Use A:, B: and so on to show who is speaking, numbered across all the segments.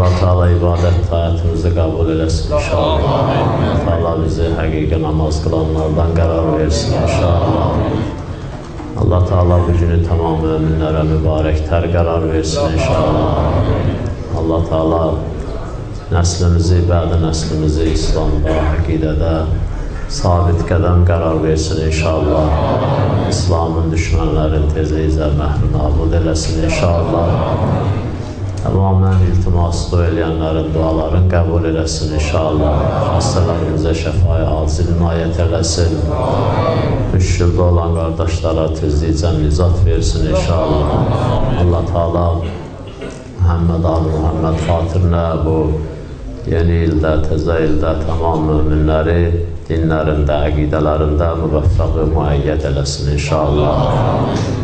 A: Allah Teala ibadət taatımızı qəbul eləsin inşallah. Allah Teala bizi həqiqi namaz qılanlardan qərar versin inşallah. Allah Teala bu günü tamam müminlərə mübarəklər qərar versin inşallah. Allah Teala nəslimizi, bədi nəslimizi İslamda, əqidədə sabit qədəm qərar versin inşallah. İslamın düşmənlərin tezliyicə məhrum nabud eləsin inşallah. Tamamən iltimaslı eləyənlərin duaların qəbul eləsin inşallah. Xəstələrimizə şəfayı acil inayət eləsin. Müşkildə olan qardaşlara tezlikcə nizat versin inşallah. Allah Teala Muhammed Ali Muhammed xatirinə bu yeni ildə, təzə ildə tamam müminləri dinlərində, əqidələrində müvəffəqi müəyyət eləsin inşallah.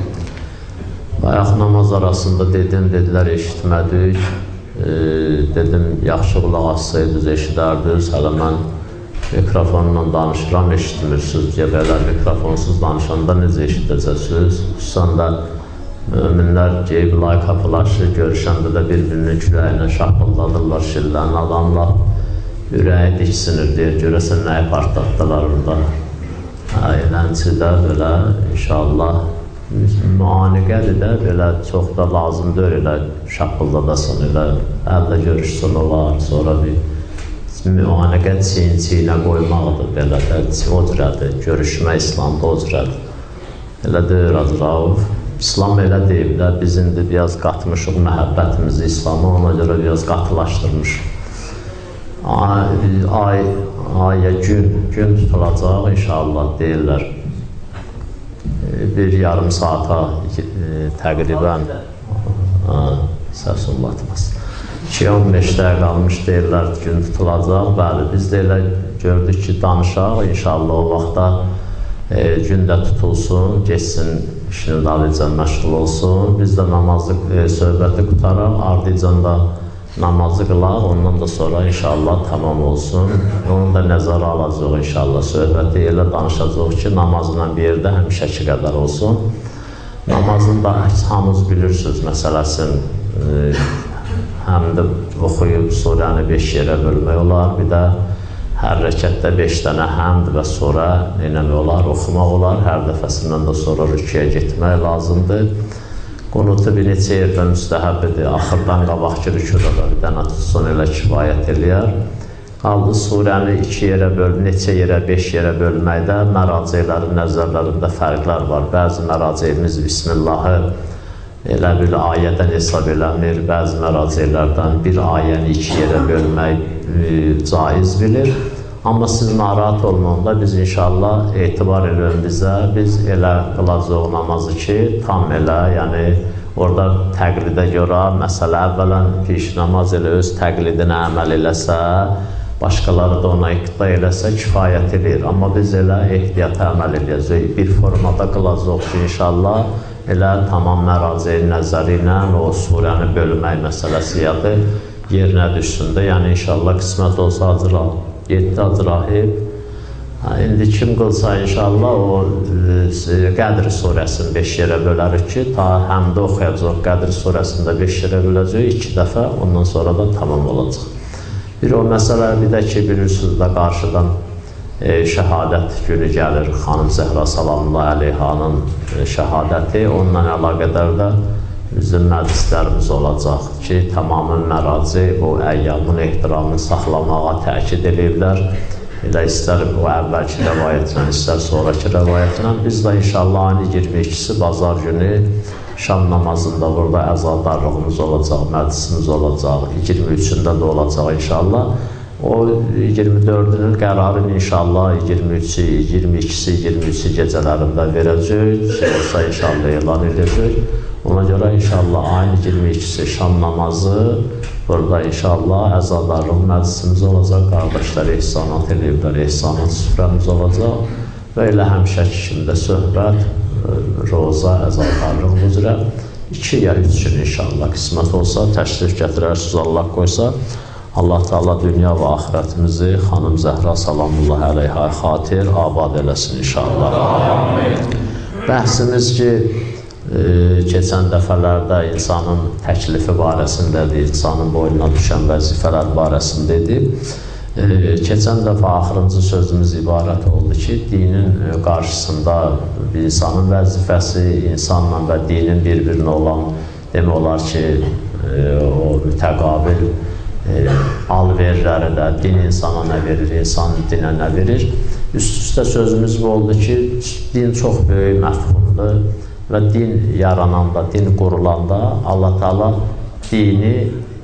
A: Bayaq namaz arasında dedim, dedilər eşitmədik. E, dedim, yaxşı qulaq assaydınız, eşidərdiniz. Hələ mən mikrofonla danışıram, eşitmirsiniz. Ya belə mikrofonsuz danışanda necə eşidəcəksiniz? Xüsusən də müminlər geyib lay qapılaşı görüşəndə də bir-birinin kürəyinə şapılladırlar, şillən adamla ürəyi diksinir deyə görəsən nəyi partlatdılar orada. Əylənçidə belə inşallah müaniqədir də, belə çox da lazımdır elə şappıldadasan, elə əldə görüşsən olar, sonra bir müaniqə çiyin-çiyinə qoymaqdır, belə də, o cürədir, görüşmə İslamda o cürədir. Elə deyir Azraov, İslam elə deyib də, biz indi biraz qatmışıq məhəbbətimizi İslam'a, ona görə biraz qatılaşdırmışıq. Ay, ay, aya gün, gün tutulacaq inşallah deyirlər bir yarım saata e, təqribən səs olmatmaz. 2-15 dəqiqə qalmış deyirlər gün tutulacaq. Bəli, biz də elə gördük ki, danışaq. İnşallah o vaxtda e, gün də tutulsun, geçsin işini dalıca məşğul olsun. Biz də namazı, e, söhbəti qutaraq, ardıcan da namazı qılaq, ondan da sonra inşallah tamam olsun. Onu da nəzərə alacaq inşallah. Söhbəti elə danışacaq ki, namazla bir yerdə həmişəki qədər olsun. Namazın da hamınız bilirsiniz məsələsini. E, həm də oxuyub surəni 5 yerə bölmək olar, bir də hər rəkətdə 5 dənə həmd və sonra eləmək olar, oxumaq olar, hər dəfəsindən də sonra rüküyə getmək lazımdır. Qunutu bir neçə yerdə müstəhəbbidir. Axırdan qabaqki rükuda da bir dənə tutsun, elə kifayət eləyər. Qaldı surəni iki yerə böl, neçə yerə, beş yerə bölməkdə məraceylərin nəzərlərində fərqlər var. Bəzi məraceyimiz Bismillahı elə bir ayədən hesab eləmir, bəzi məraceylərdən bir ayəni iki yerə bölmək e, caiz bilir. Amma siz narahat olmayanda biz inşallah etibar edin bizə, biz elə qılacaq namazı ki, tam elə, yəni orada təqlidə görə, məsələ əvvələn piş namaz elə öz təqlidinə əməl eləsə, başqaları da ona iqtida eləsə kifayət edir. Amma biz elə ehtiyata əməl edəcəyik. Bir formada qılacaq ki, inşallah elə tamam məraciyin nəzəri ilə o surəni bölmək məsələsi yadı yerinə düşsün də. Yəni inşallah qismət olsa acıral. 7 Azrahib. İndi kim qılsa inşallah o e, Qədr surəsini 5 yerə bölərik ki, ta həmdə oxuyacaq Qədr surəsində 5 yerə böləcək 2 dəfə, ondan sonra da tamam olacaq. Bir o məsələ bir də ki, bilirsiniz də qarşıdan e, şəhadət günü gəlir. Xanım Zəhra salamullah əleyhanın e, şəhadəti, onunla əlaqədar da bizim məclislərimiz olacaq ki, tamamən məraci bu əyyamın ehtiramını saxlamağa təkid ediblər. Elə istər bu əvvəlki rəvayətlə, istər sonraki rəvayətlə. Biz də inşallah ayın 22-si bazar günü şam namazında burada əzadarlığımız olacaq, məclisimiz olacaq, 23-ündə də olacaq inşallah. O 24-ünün qərarını inşallah 23-ü, 22-si, 23-ü gecələrində verəcək. Olsa inşallah elan edəcək. Ona görə inşallah ayın 22-si şam namazı burada inşallah əzadarlıq məclisimiz olacaq. Qardaşlar ehsanat eləyiblər, ehsanat süfrəmiz olacaq və elə həmişəki kimdə söhbət, roza, əzadarlıq üzrə iki ya üç gün inşallah qismət olsa, təşrif gətirərsiniz, Allah qoysa. Allah Teala dünya və axirətimizi xanım Zəhra salamullah əleyhə xatir abad eləsin inşallah. Bəhsimiz ki, keçən dəfələrdə insanın təklifi barəsindədir, insanın boynuna düşən vəzifələr barəsindədir. Keçən dəfə axırıncı sözümüz ibarət oldu ki, dinin qarşısında bir insanın vəzifəsi, insanla və dinin bir-birinə olan demək olar ki, o mütəqabil al-verləri də din insana nə verir, insan dinə nə verir. Üst-üstə sözümüz bu oldu ki, din çox böyük məfhumdur və din yarananda, din qurulanda Allah Taala dini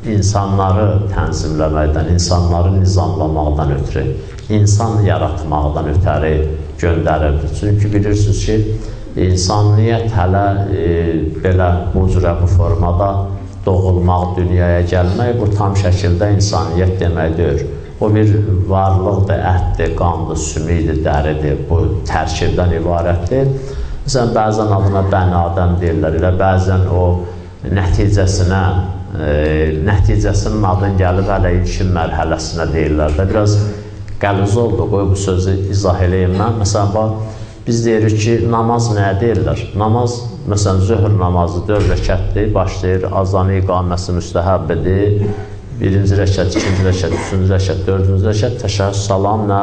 A: insanları tənzimləməkdən, insanları nizamlamaqdan ötürü, insan yaratmaqdan ötəri göndərirdi. Çünki bilirsiniz ki, insaniyyət hələ e, belə bu cürə bu formada doğulmaq, dünyaya gəlmək bu tam şəkildə insaniyyət demək deyil. O bir varlıqdır, ətdir, qandır, sümüydür, dəridir, bu tərkibdən ibarətdir. Məsələn, bəzən adına bəni adam deyirlər, elə bəzən o nəticəsinə, e, nəticəsinin adın gəlib hələ ilkin mərhələsinə deyirlər də. Biraz qəliz oldu, qoy bu sözü izah eləyim mən. Məsələn, bax, biz deyirik ki, namaz nəyə deyirlər? Namaz, məsələn, zöhr namazı 4 rəkətdir, başlayır, azanı iqaməsi müstəhəbbidir. Birinci rəkət, ikinci rəkət, üçüncü rəkət, dördüncü rəkət, təşəhhüd, salam nə?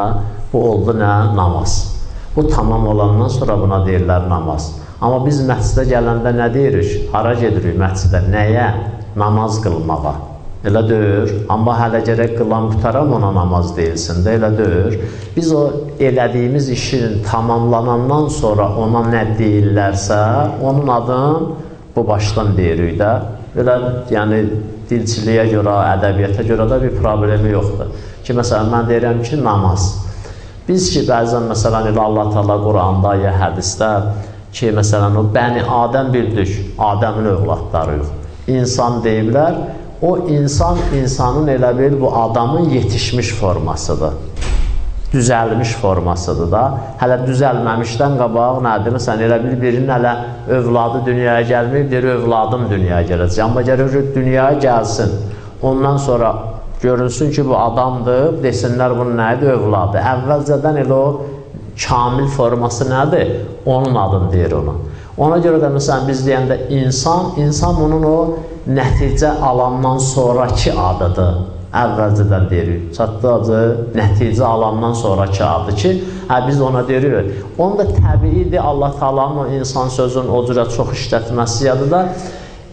A: Bu oldu nə? Namaz. Bu tamam olandan sonra buna deyirlər namaz. Amma biz məscidə gələndə nə deyirik? Hara gedirik məscidə? Nəyə? Namaz qılmağa. Elə deyir. Amma hələ gərək qılan qutaram ona namaz deyilsin də, elə deyir. Biz o elədiyimiz işin tamamlanandan sonra ona nə deyirlərsə, onun adını bu başdan deyirik də. Elə, yəni, dilçiliyə görə, ədəbiyyata görə də bir problemi yoxdur. Ki, məsələn, mən deyirəm ki, namaz. Biz ki, bəzən məsələn elə Allah Taala Quranda ya hədisdə ki, məsələn o bəni Adəm bildik, Adəmin övladları yox. İnsan deyiblər, o insan insanın elə bil bu adamın yetişmiş formasıdır. Düzəlmiş formasıdır da. Hələ düzəlməmişdən qabaq nədir? Məsələn, elə bil birinin hələ övladı dünyaya gəlməyib, deyir, övladım dünyaya gələcək. Amma gəlir dünyaya gəlsin. Ondan sonra görünsün ki, bu adamdır, desinlər bunun nədir? Övladı. Əvvəlcədən elə o kamil forması nədir? Onun adını deyir ona. Ona görə də məsələn biz deyəndə insan, insan onun o nəticə alandan sonraki adıdır. Əvvəlcədən deyirik. Çatdı adı nəticə alandan sonraki adı ki, hə biz ona deyirik. Onu da təbiidir Allah Taala'nın o insan sözünün o cürə çox işlətməsi yadıda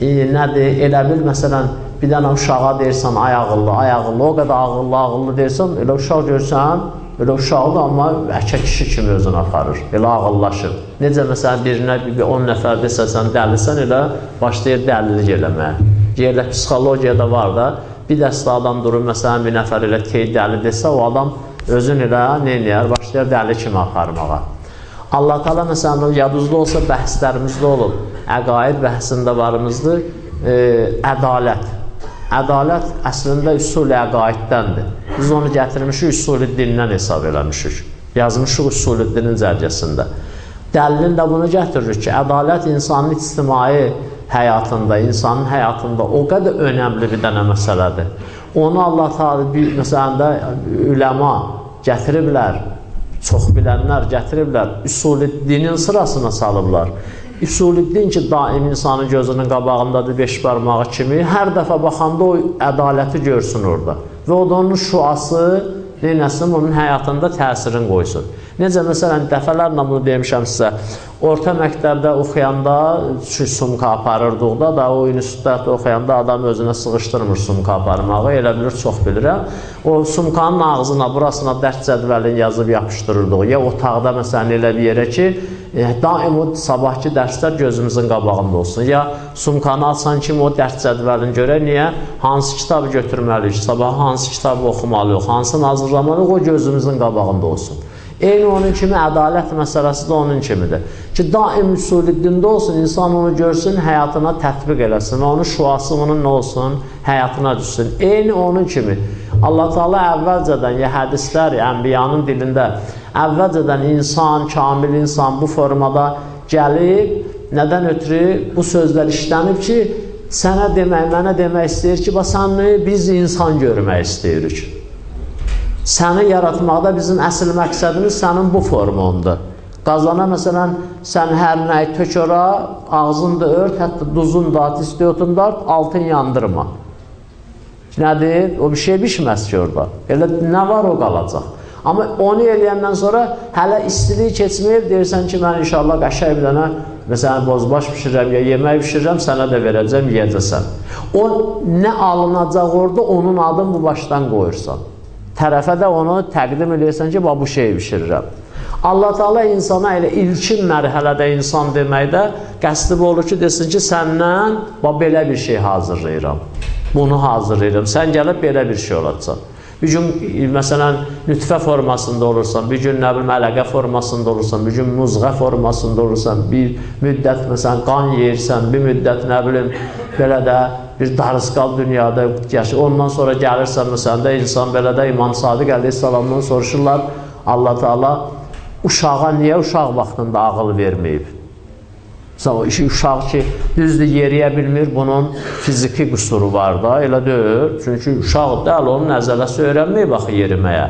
A: e, nədir? Elə bil məsələn bir dənə uşağa deyirsən ay ağıllı, ay ağıllı, o qədər ağıllı, ağıllı deyirsən, elə uşaq görsən, elə uşaqdır, amma əkə kişi kimi özünü aparır, elə ağıllaşır. Necə məsələn birinə 10 nəfər desəsən, dəlisən, elə başlayır dəlilik eləməyə. Yerlə psixologiyada var da, bir dəstə adam durur, məsələn, bir nəfər elə key dəli desə, o adam özün elə nə eləyər, başlayır dəli kimi aparmağa. Allah Taala məsələn, yadınızda olsa bəhslərimizdə olub, əqaid bəhsində varımızdır, e, ədalət. Ədalət əslində üsul əqaidəndir. Biz onu gətirmişik, üsulü dindən hesab eləmişik. Yazmışıq üsulü dinin zərgəsində. Dəlilin də bunu gətiririk ki, ədalət insanın ictimai həyatında, insanın həyatında o qədər önəmli bir dənə məsələdir. Onu Allah Teala bir məsələn də üləma gətiriblər, çox bilənlər gətiriblər, üsulü dinin sırasına salıblar. Üsulüddin ki, daim insanın gözünün qabağındadır beş barmağı kimi, hər dəfə baxanda o ədaləti görsün orada. Və o da onun şuası, neynəsin, onun həyatında təsirin qoysun. Necə, məsələn, dəfələrlə bunu demişəm sizə, orta məktəbdə oxuyanda sumka aparırdıqda da, o institutda oxuyanda adam özünə sığışdırmır sumka aparmağı, elə bilir, çox bilirəm. O sumkanın ağzına, burasına dərd cədvəlini yazıb yapışdırırdıq. Ya otaqda, məsələn, elə bir yerə ki, daim o sabahki dərslər gözümüzün qabağında olsun. Ya sumkanı alsan kimi o dərs cədvəlini görək, niyə? Hansı kitabı götürməliyik, sabah hansı kitabı oxumalıyıq, hansını hazırlamalıyıq, o gözümüzün qabağında olsun. Eyni onun kimi ədalət məsələsi də onun kimidir. Ki, daim üsuliddində olsun, insan onu görsün, həyatına tətbiq eləsin və onun şuası onun nə olsun, həyatına düşsün. Eyni onun kimi. Allah Teala əvvəlcədən, ya hədislər, ənbiyanın dilində əvvəlcədən insan, kamil insan bu formada gəlib, nədən ötürü bu sözlər işlənib ki, sənə demək, mənə demək istəyir ki, bax, səni biz insan görmək istəyirik. Səni yaratmaqda bizim əsl məqsədimiz sənin bu formundur. Qazana məsələn sən hər nəyi tök ora, ağzını da ört, hətta duzun da at, istiotun da altın yandırma. Nədir? O bir şey bişməz ki orada. Elə nə var o qalacaq. Amma onu eləyəndən sonra hələ istilik keçməyib, deyirsən ki, mən inşallah qəşəng bir dənə Məsələn, bozbaş bişirirəm ya yemək bişirirəm, sənə də verəcəm, yeyəcəksən. O nə alınacaq orada, onun adını bu başdan qoyursan. Tərəfə də onu təqdim edirsən ki, bu şeyi bişirirəm. Allah Taala insana elə ilkin mərhələdə insan deməkdə qəsdi olur ki, desin ki, səndən belə bir şey hazırlayıram. Bunu hazırlayıram. Sən gəlib belə bir şey olacaq. Bir gün məsələn nütfə formasında olursan, bir gün nə bilim əlaqə formasında olursan, bir gün muzğa formasında olursan, bir müddət məsələn qan yeyirsən, bir müddət nə bilim belə də bir darısqal dünyada yaşayır. Ondan sonra gəlirsən məsələn də insan belə də İmam Sadiq əleyhissalamdan soruşurlar Allah Taala uşağa niyə uşaq vaxtında ağıl verməyib? Məsələn, o işi uşaq ki, düzdür, yeriyə bilmir, bunun fiziki qüsuru var da, elə deyil. Çünki uşaq dəl, onun nəzələsi öyrənməyib axı yeriməyə.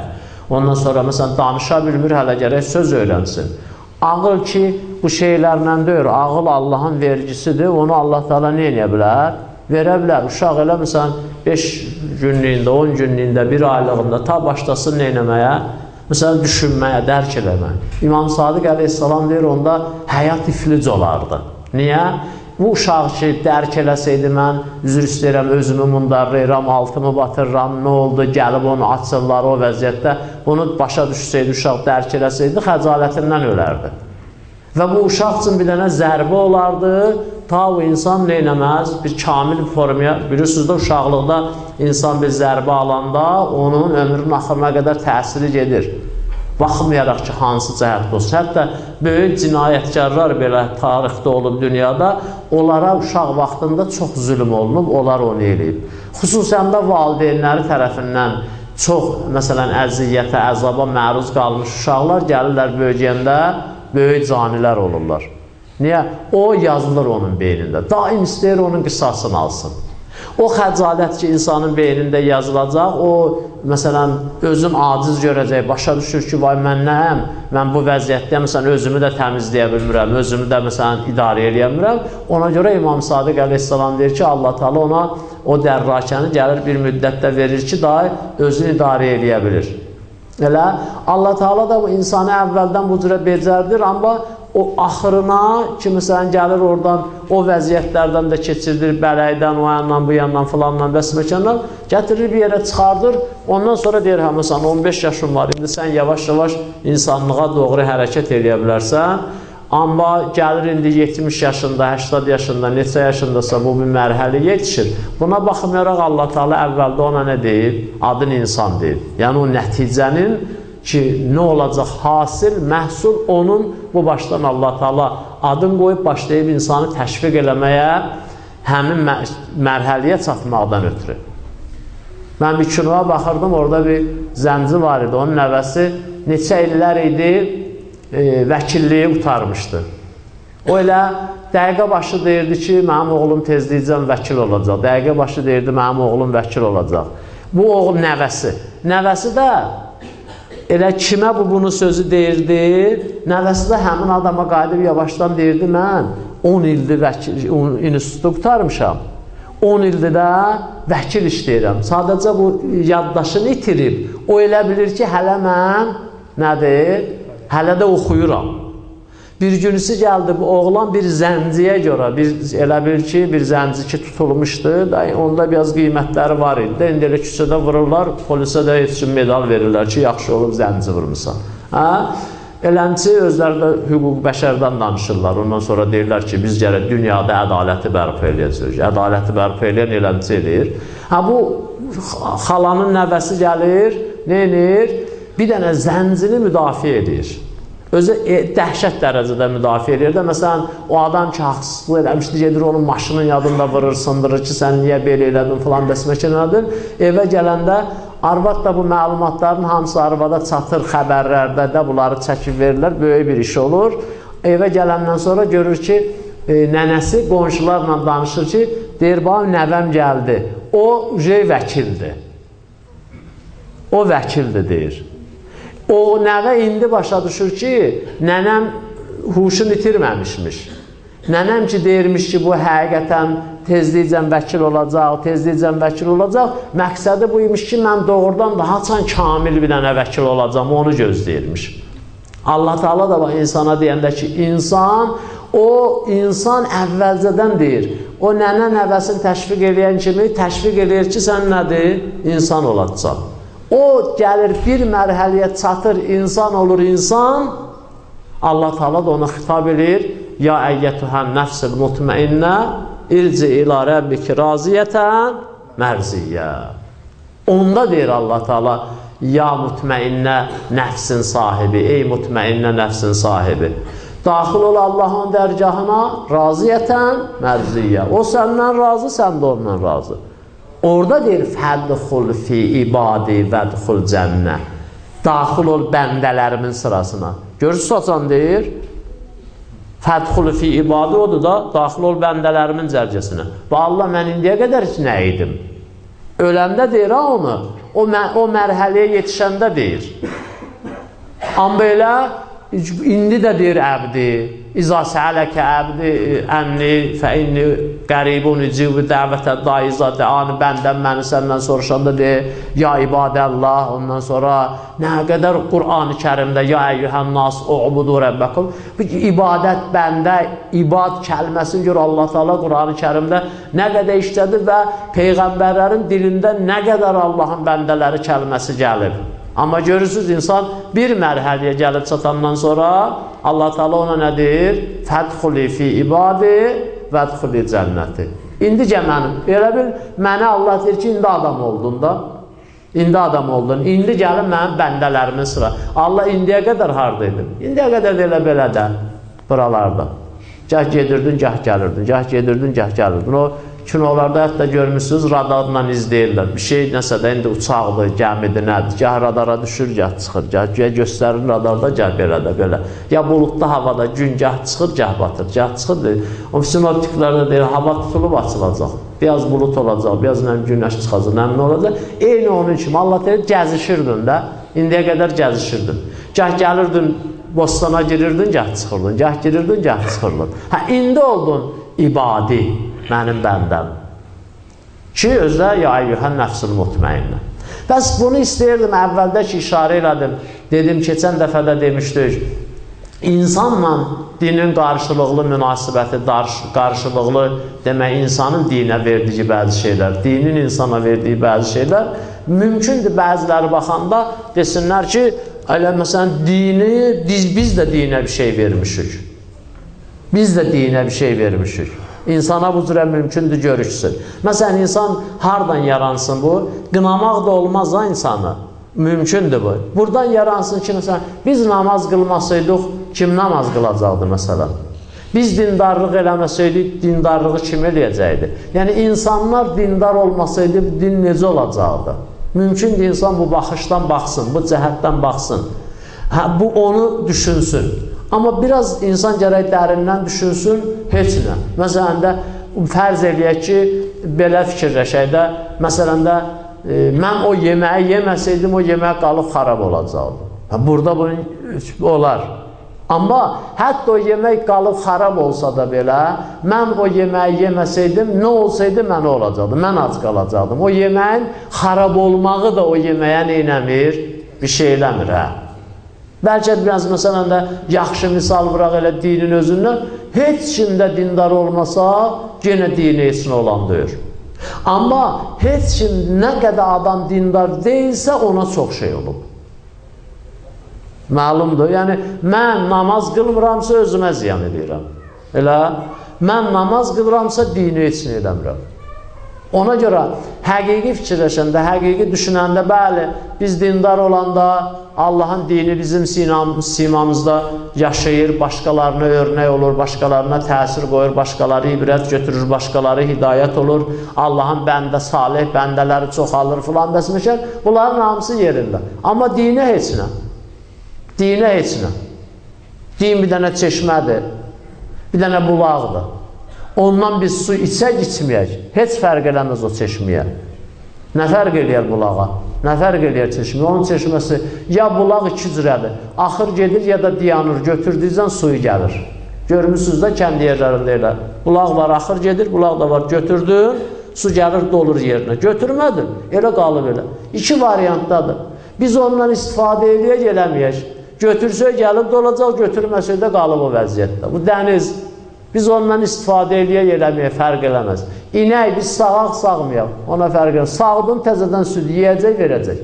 A: Ondan sonra, məsələn, danışa bilmir, hələ gərək söz öyrənsin. Ağıl ki, bu şeylərlə deyil, ağıl Allahın vergisidir, onu Allah təala nə edə bilər? Verə bilər. Uşaq elə, məsələn, 5 günlüyündə, 10 günlüyündə, 1 aylığında ta başlasın nə eləməyə? Məsələn, düşünməyə, dərk eləməyə. İmam Sadiq əleyhissalam deyir, onda həyat iflic olardı. Niyə? Bu uşaq ki, dərk eləsəydi mən, üzr istəyirəm, özümü mundarlayıram, altımı batırıram, nə oldu, gəlib onu açırlar o vəziyyətdə. Bunu başa düşsəydi, uşaq dərk eləsəydi, xəcalətindən ölərdi. Və bu uşaq üçün bir dənə zərbə olardı, ta o insan neynəməz, bir kamil formaya, bilirsiniz də uşaqlıqda insan bir zərbə alanda onun ömrünün axırına qədər təsiri gedir. Baxmayaraq ki, hansı cəhətdə olsun. Hətta böyük cinayətkarlar belə tarixdə olub dünyada, onlara uşaq vaxtında çox zülm olunub, onlar onu eləyib. Xüsusən də valideynləri tərəfindən çox, məsələn, əziyyətə, əzaba məruz qalmış uşaqlar gəlirlər böyüyəndə böyük canilər olurlar. Niyə? O yazılır onun beynində. Daim istəyir onun qisasını alsın. O xəcalət ki, insanın beynində yazılacaq, o, məsələn, özün aciz görəcək, başa düşür ki, vay, mən nəyəm, mən bu vəziyyətdə, məsələn, özümü də təmizləyə bilmirəm, özümü də, məsələn, idarə eləyə bilmirəm. Ona görə İmam Sadiq əleyhissalam deyir ki, Allah taala ona o dərrakəni gəlir bir müddətdə verir ki, daha özünü idarə eləyə bilir. Elə Allah Taala da bu insanı əvvəldən bu cürə becərdir, amma o axırına ki, məsələn, gəlir oradan o vəziyyətlərdən də keçirdir, bələkdən, o yandan, bu yandan, filandan, bəsməkandan, gətirir bir yerə çıxardır, ondan sonra deyir, hə, məsələn, 15 yaşın var, indi sən yavaş-yavaş insanlığa doğru hərəkət eləyə bilərsən, amma gəlir indi 70 yaşında, 80 yaşında, neçə yaşındasa bu bir mərhələ yetişir. Buna baxmayaraq Allah Taala əvvəldə ona nə deyib? Adın insan deyib. Yəni o nəticənin ki, nə olacaq hasil, məhsul onun bu başdan Allah Taala adın qoyub başlayıb insanı təşviq eləməyə, həmin mərhələyə çatmaqdan ötürü. Mən bir kinoya baxırdım, orada bir zənci var idi, onun nəvəsi neçə illər idi, e, vəkilliyi qutarmışdı. O elə dəqiqə başı deyirdi ki, mənim oğlum tezlikcən vəkil olacaq. Dəqiqə başı deyirdi, mənim oğlum vəkil olacaq. Bu oğul nəvəsi. Nəvəsi də Elə kimə bu bunu sözü deyirdi, nəvəsi də həmin adama qayıdıb yavaşdan deyirdi, mən 10 ildir vəkil, institutu qutarmışam. 10 ildir də vəkil işləyirəm. Sadəcə bu yaddaşını itirib. O elə bilir ki, hələ mən nədir? Hələ də oxuyuram. Bir günüsü gəldi bu oğlan bir zənciyə görə, bir elə bil ki, bir zənci ki tutulmuşdu, da onda biraz qiymətləri var idi. İndi elə küçədə vururlar, polisə də heç üçün medal verirlər ki, yaxşı olub zənci vurmusan. Hə? Eləmçi özləri də hüquq bəşərdən danışırlar. Ondan sonra deyirlər ki, biz gərək dünyada ədaləti bərpa eləyəcəyik. Ədaləti bərpa eləyən eləmçi eləyir. Hə bu xalanın nəvəsi gəlir, nə edir? Bir dənə zəncini müdafiə edir. Özü e, dəhşət dərəcədə müdafiə edir də. Məsələn, o adam ki, haqsızlıq eləmişdi, gedir onun maşının yadında vurur, sındırır ki, sən niyə belə elədin filan dəsməkə nədir? Evə gələndə arvad da bu məlumatların hamısı arvada çatır xəbərlərdə də bunları çəkib verirlər, böyük bir iş olur. Evə gələndən sonra görür ki, e, nənəsi qonşularla danışır ki, deyir, bax, nəvəm gəldi. O, ücey vəkildir. O vəkildir, deyir. O nəvə indi başa düşür ki, nənəm huşunu itirməmişmiş. Nənəm ki, deyirmiş ki, bu həqiqətən tezliklə vəkil olacaq, tezliklə vəkil olacaq. Məqsədi bu imiş ki, mən doğrudan da haçan kamil bir dənə vəkil olacam, onu gözləyirmiş. Allah Taala da bax insana deyəndə ki, insan o insan əvvəlcədən deyir. O nənə nəvəsini təşviq eləyən kimi təşviq eləyir ki, sən nədir? İnsan olacaqsan. O gəlir bir mərhələyə çatır, insan olur insan. Allah Taala da ona xitab edir. Ya əyyətühən nəfsil mutmainnə irci ilə rəbbiki raziyətən mərziyyə. Onda deyir Allah Taala ya mutmainnə nəfsin sahibi, ey mutmainnə nəfsin sahibi. Daxil ol Allahın dərgahına raziyətən mərziyyə. O səndən razı, sən də ondan razı. Orada deyir fədxul fi ibadi vədxul cənnə. Daxil ol bəndələrimin sırasına. Görürsünüz açan deyir. Fədxul fi ibadi odur da daxil ol bəndələrimin cərgəsinə. Və Allah mən indiyə qədər ki, nə idim? Öləndə deyir ha onu. O, mə o mərhələyə yetişəndə deyir. Amma elə indi də deyir əbdi. İza səələkə əbdi ənni fə inni qəribun icibu dəvətə daiza dəanı bəndən məni səndən soruşanda deyir, ya ibadəllah, ondan sonra nə qədər Qur'an-ı kərimdə ya əyyühən nas u'budu rəbbəkum bu ibadət bəndə, ibad kəlməsini gör Allah Taala Qur'an-ı kərimdə nə qədər işlədir və Peyğəmbərlərin dilində nə qədər Allahın bəndələri kəlməsi gəlib. Amma görürsünüz, insan bir mərhələyə gəlib çatandan sonra Allah Teala ona nə deyir? Fədxuli fi ibadi vədxuli cənnəti. İndi gəmənim. Elə bil, mənə Allah deyir ki, indi adam oldun da. İndi adam oldun. İndi gəlin mənim bəndələrimin sıra. Allah indiyə qədər hardaydım? İndiyə qədər də elə belə də buralarda. Gah gedirdin, gah gəlirdin, gah gedirdin, gah gəlirdin. O Kinolarda hətta görmüsünüz, radarla izləyirlər. Bir şey nəsə də indi uçaqdır, gəmidir, nədir. Gah radara düşür, gah çıxır. Güya göstərir radarda, gah belə də belə. Ya buludlu havada gün gah çıxır, gah batır. Gah çıxır. O sinoptiklərdə deyir, hava tutulub açılacaq. Biraz bulut olacaq, biraz nəm günəş çıxacaq, nə olacaq. Eyni onun kimi Allah deyir, gəzişirdin də. İndiyə qədər gəzişirdin. Gah gəlirdin, bostana girirdin, gah çıxırdın. Gah girirdin, gah çıxırdın. Hə, indi oldun ibadi mənim bəndəm. Ki, özlə ya əyyühən nəfsul mutmainnə. Bəs bunu istəyirdim, əvvəldə ki, işarə elədim. Dedim, keçən dəfədə demişdik, insanla dinin qarşılıqlı münasibəti, qarşılıqlı demək, insanın dinə verdiyi bəzi şeylər, dinin insana verdiyi bəzi şeylər, mümkündür bəziləri baxanda desinlər ki, elə məsələn, dini, biz, biz də dinə bir şey vermişik. Biz də dinə bir şey vermişik. İnsana bu cürə mümkündür görüşsün. Məsələn, insan hardan yaransın bu? Qınamaq da olmaz ha insanı. Mümkündür bu. Buradan yaransın ki, məsələn, biz namaz qılmasaydıq, kim namaz qılacaqdı məsələn? Biz dindarlıq eləməsəydik, dindarlığı kim eləyəcəkdi? Yəni, insanlar dindar olmasaydı, din necə olacaqdı? Mümkündür insan bu baxışdan baxsın, bu cəhətdən baxsın. Hə, bu onu düşünsün. Amma biraz insan gərək dərindən düşünsün, heç nə. Məsələn də, fərz eləyək ki, belə fikirləşək də, məsələn də, e, mən o yeməyi yeməsəydim, o yemək qalıb xarab olacaqdı. Burada bunu olar. Amma hətta o yemək qalıb xarab olsa da belə, mən o yeməyi yeməsəydim, nə olsaydı mənə olacaqdı, mən ac qalacaqdım. O yeməyin xarab olmağı da o yeməyə neynəmir? Bir şey eləmir, hə? Bəlkə biraz məsələn də yaxşı misal vuraq elə dinin özündən, heç kimdə dindar olmasa, yenə dini nə olan deyir. Amma heç kim nə qədər adam dindar deyilsə, ona çox şey olub. Məlumdur. Yəni, mən namaz qılmıramsa, özümə ziyan edirəm. Elə, mən namaz qılıramsa, dini heç nə eləmirəm. Ona görə həqiqi fikirləşəndə, həqiqi düşünəndə, bəli, biz dindar olanda Allahın dini bizim simamızda yaşayır, başqalarına örnək olur, başqalarına təsir qoyur, başqaları ibrət götürür, başqaları hidayət olur, Allahın bəndə, salih bəndələri çoxalır filan bəsmişər, bunların hamısı yerində. Amma dinə heç nə. Dinə heç nə. Din bir dənə çeşmədir, bir dənə bulaqdır. Ondan biz su içək, içməyək. Heç fərq eləməz o çeşməyə. Nə fərq eləyər bulağa? Nə fərq eləyər çeşmə? Onun çeşməsi ya bulaq iki cürədir. Axır gedir ya da dayanır. Götürdüyüzdən suyu gəlir. Görmüsünüz də kənd yerlərində elə. Bulaq var, axır gedir, bulaq da var. Götürdün, su gəlir, dolur yerinə. Götürmədin, elə qalıb elə. İki variantdadır. Biz ondan istifadə eləyək, eləməyək. Götürsə gəlib dolacaq, götürməsə də qalıb o vəziyyətdə. Bu dəniz Biz ondan istifadə eləyə eləməyə fərq eləməz. İnək biz sağaq sağmayaq, ona fərq eləməz. Sağdın təzədən süd yeyəcək, verəcək.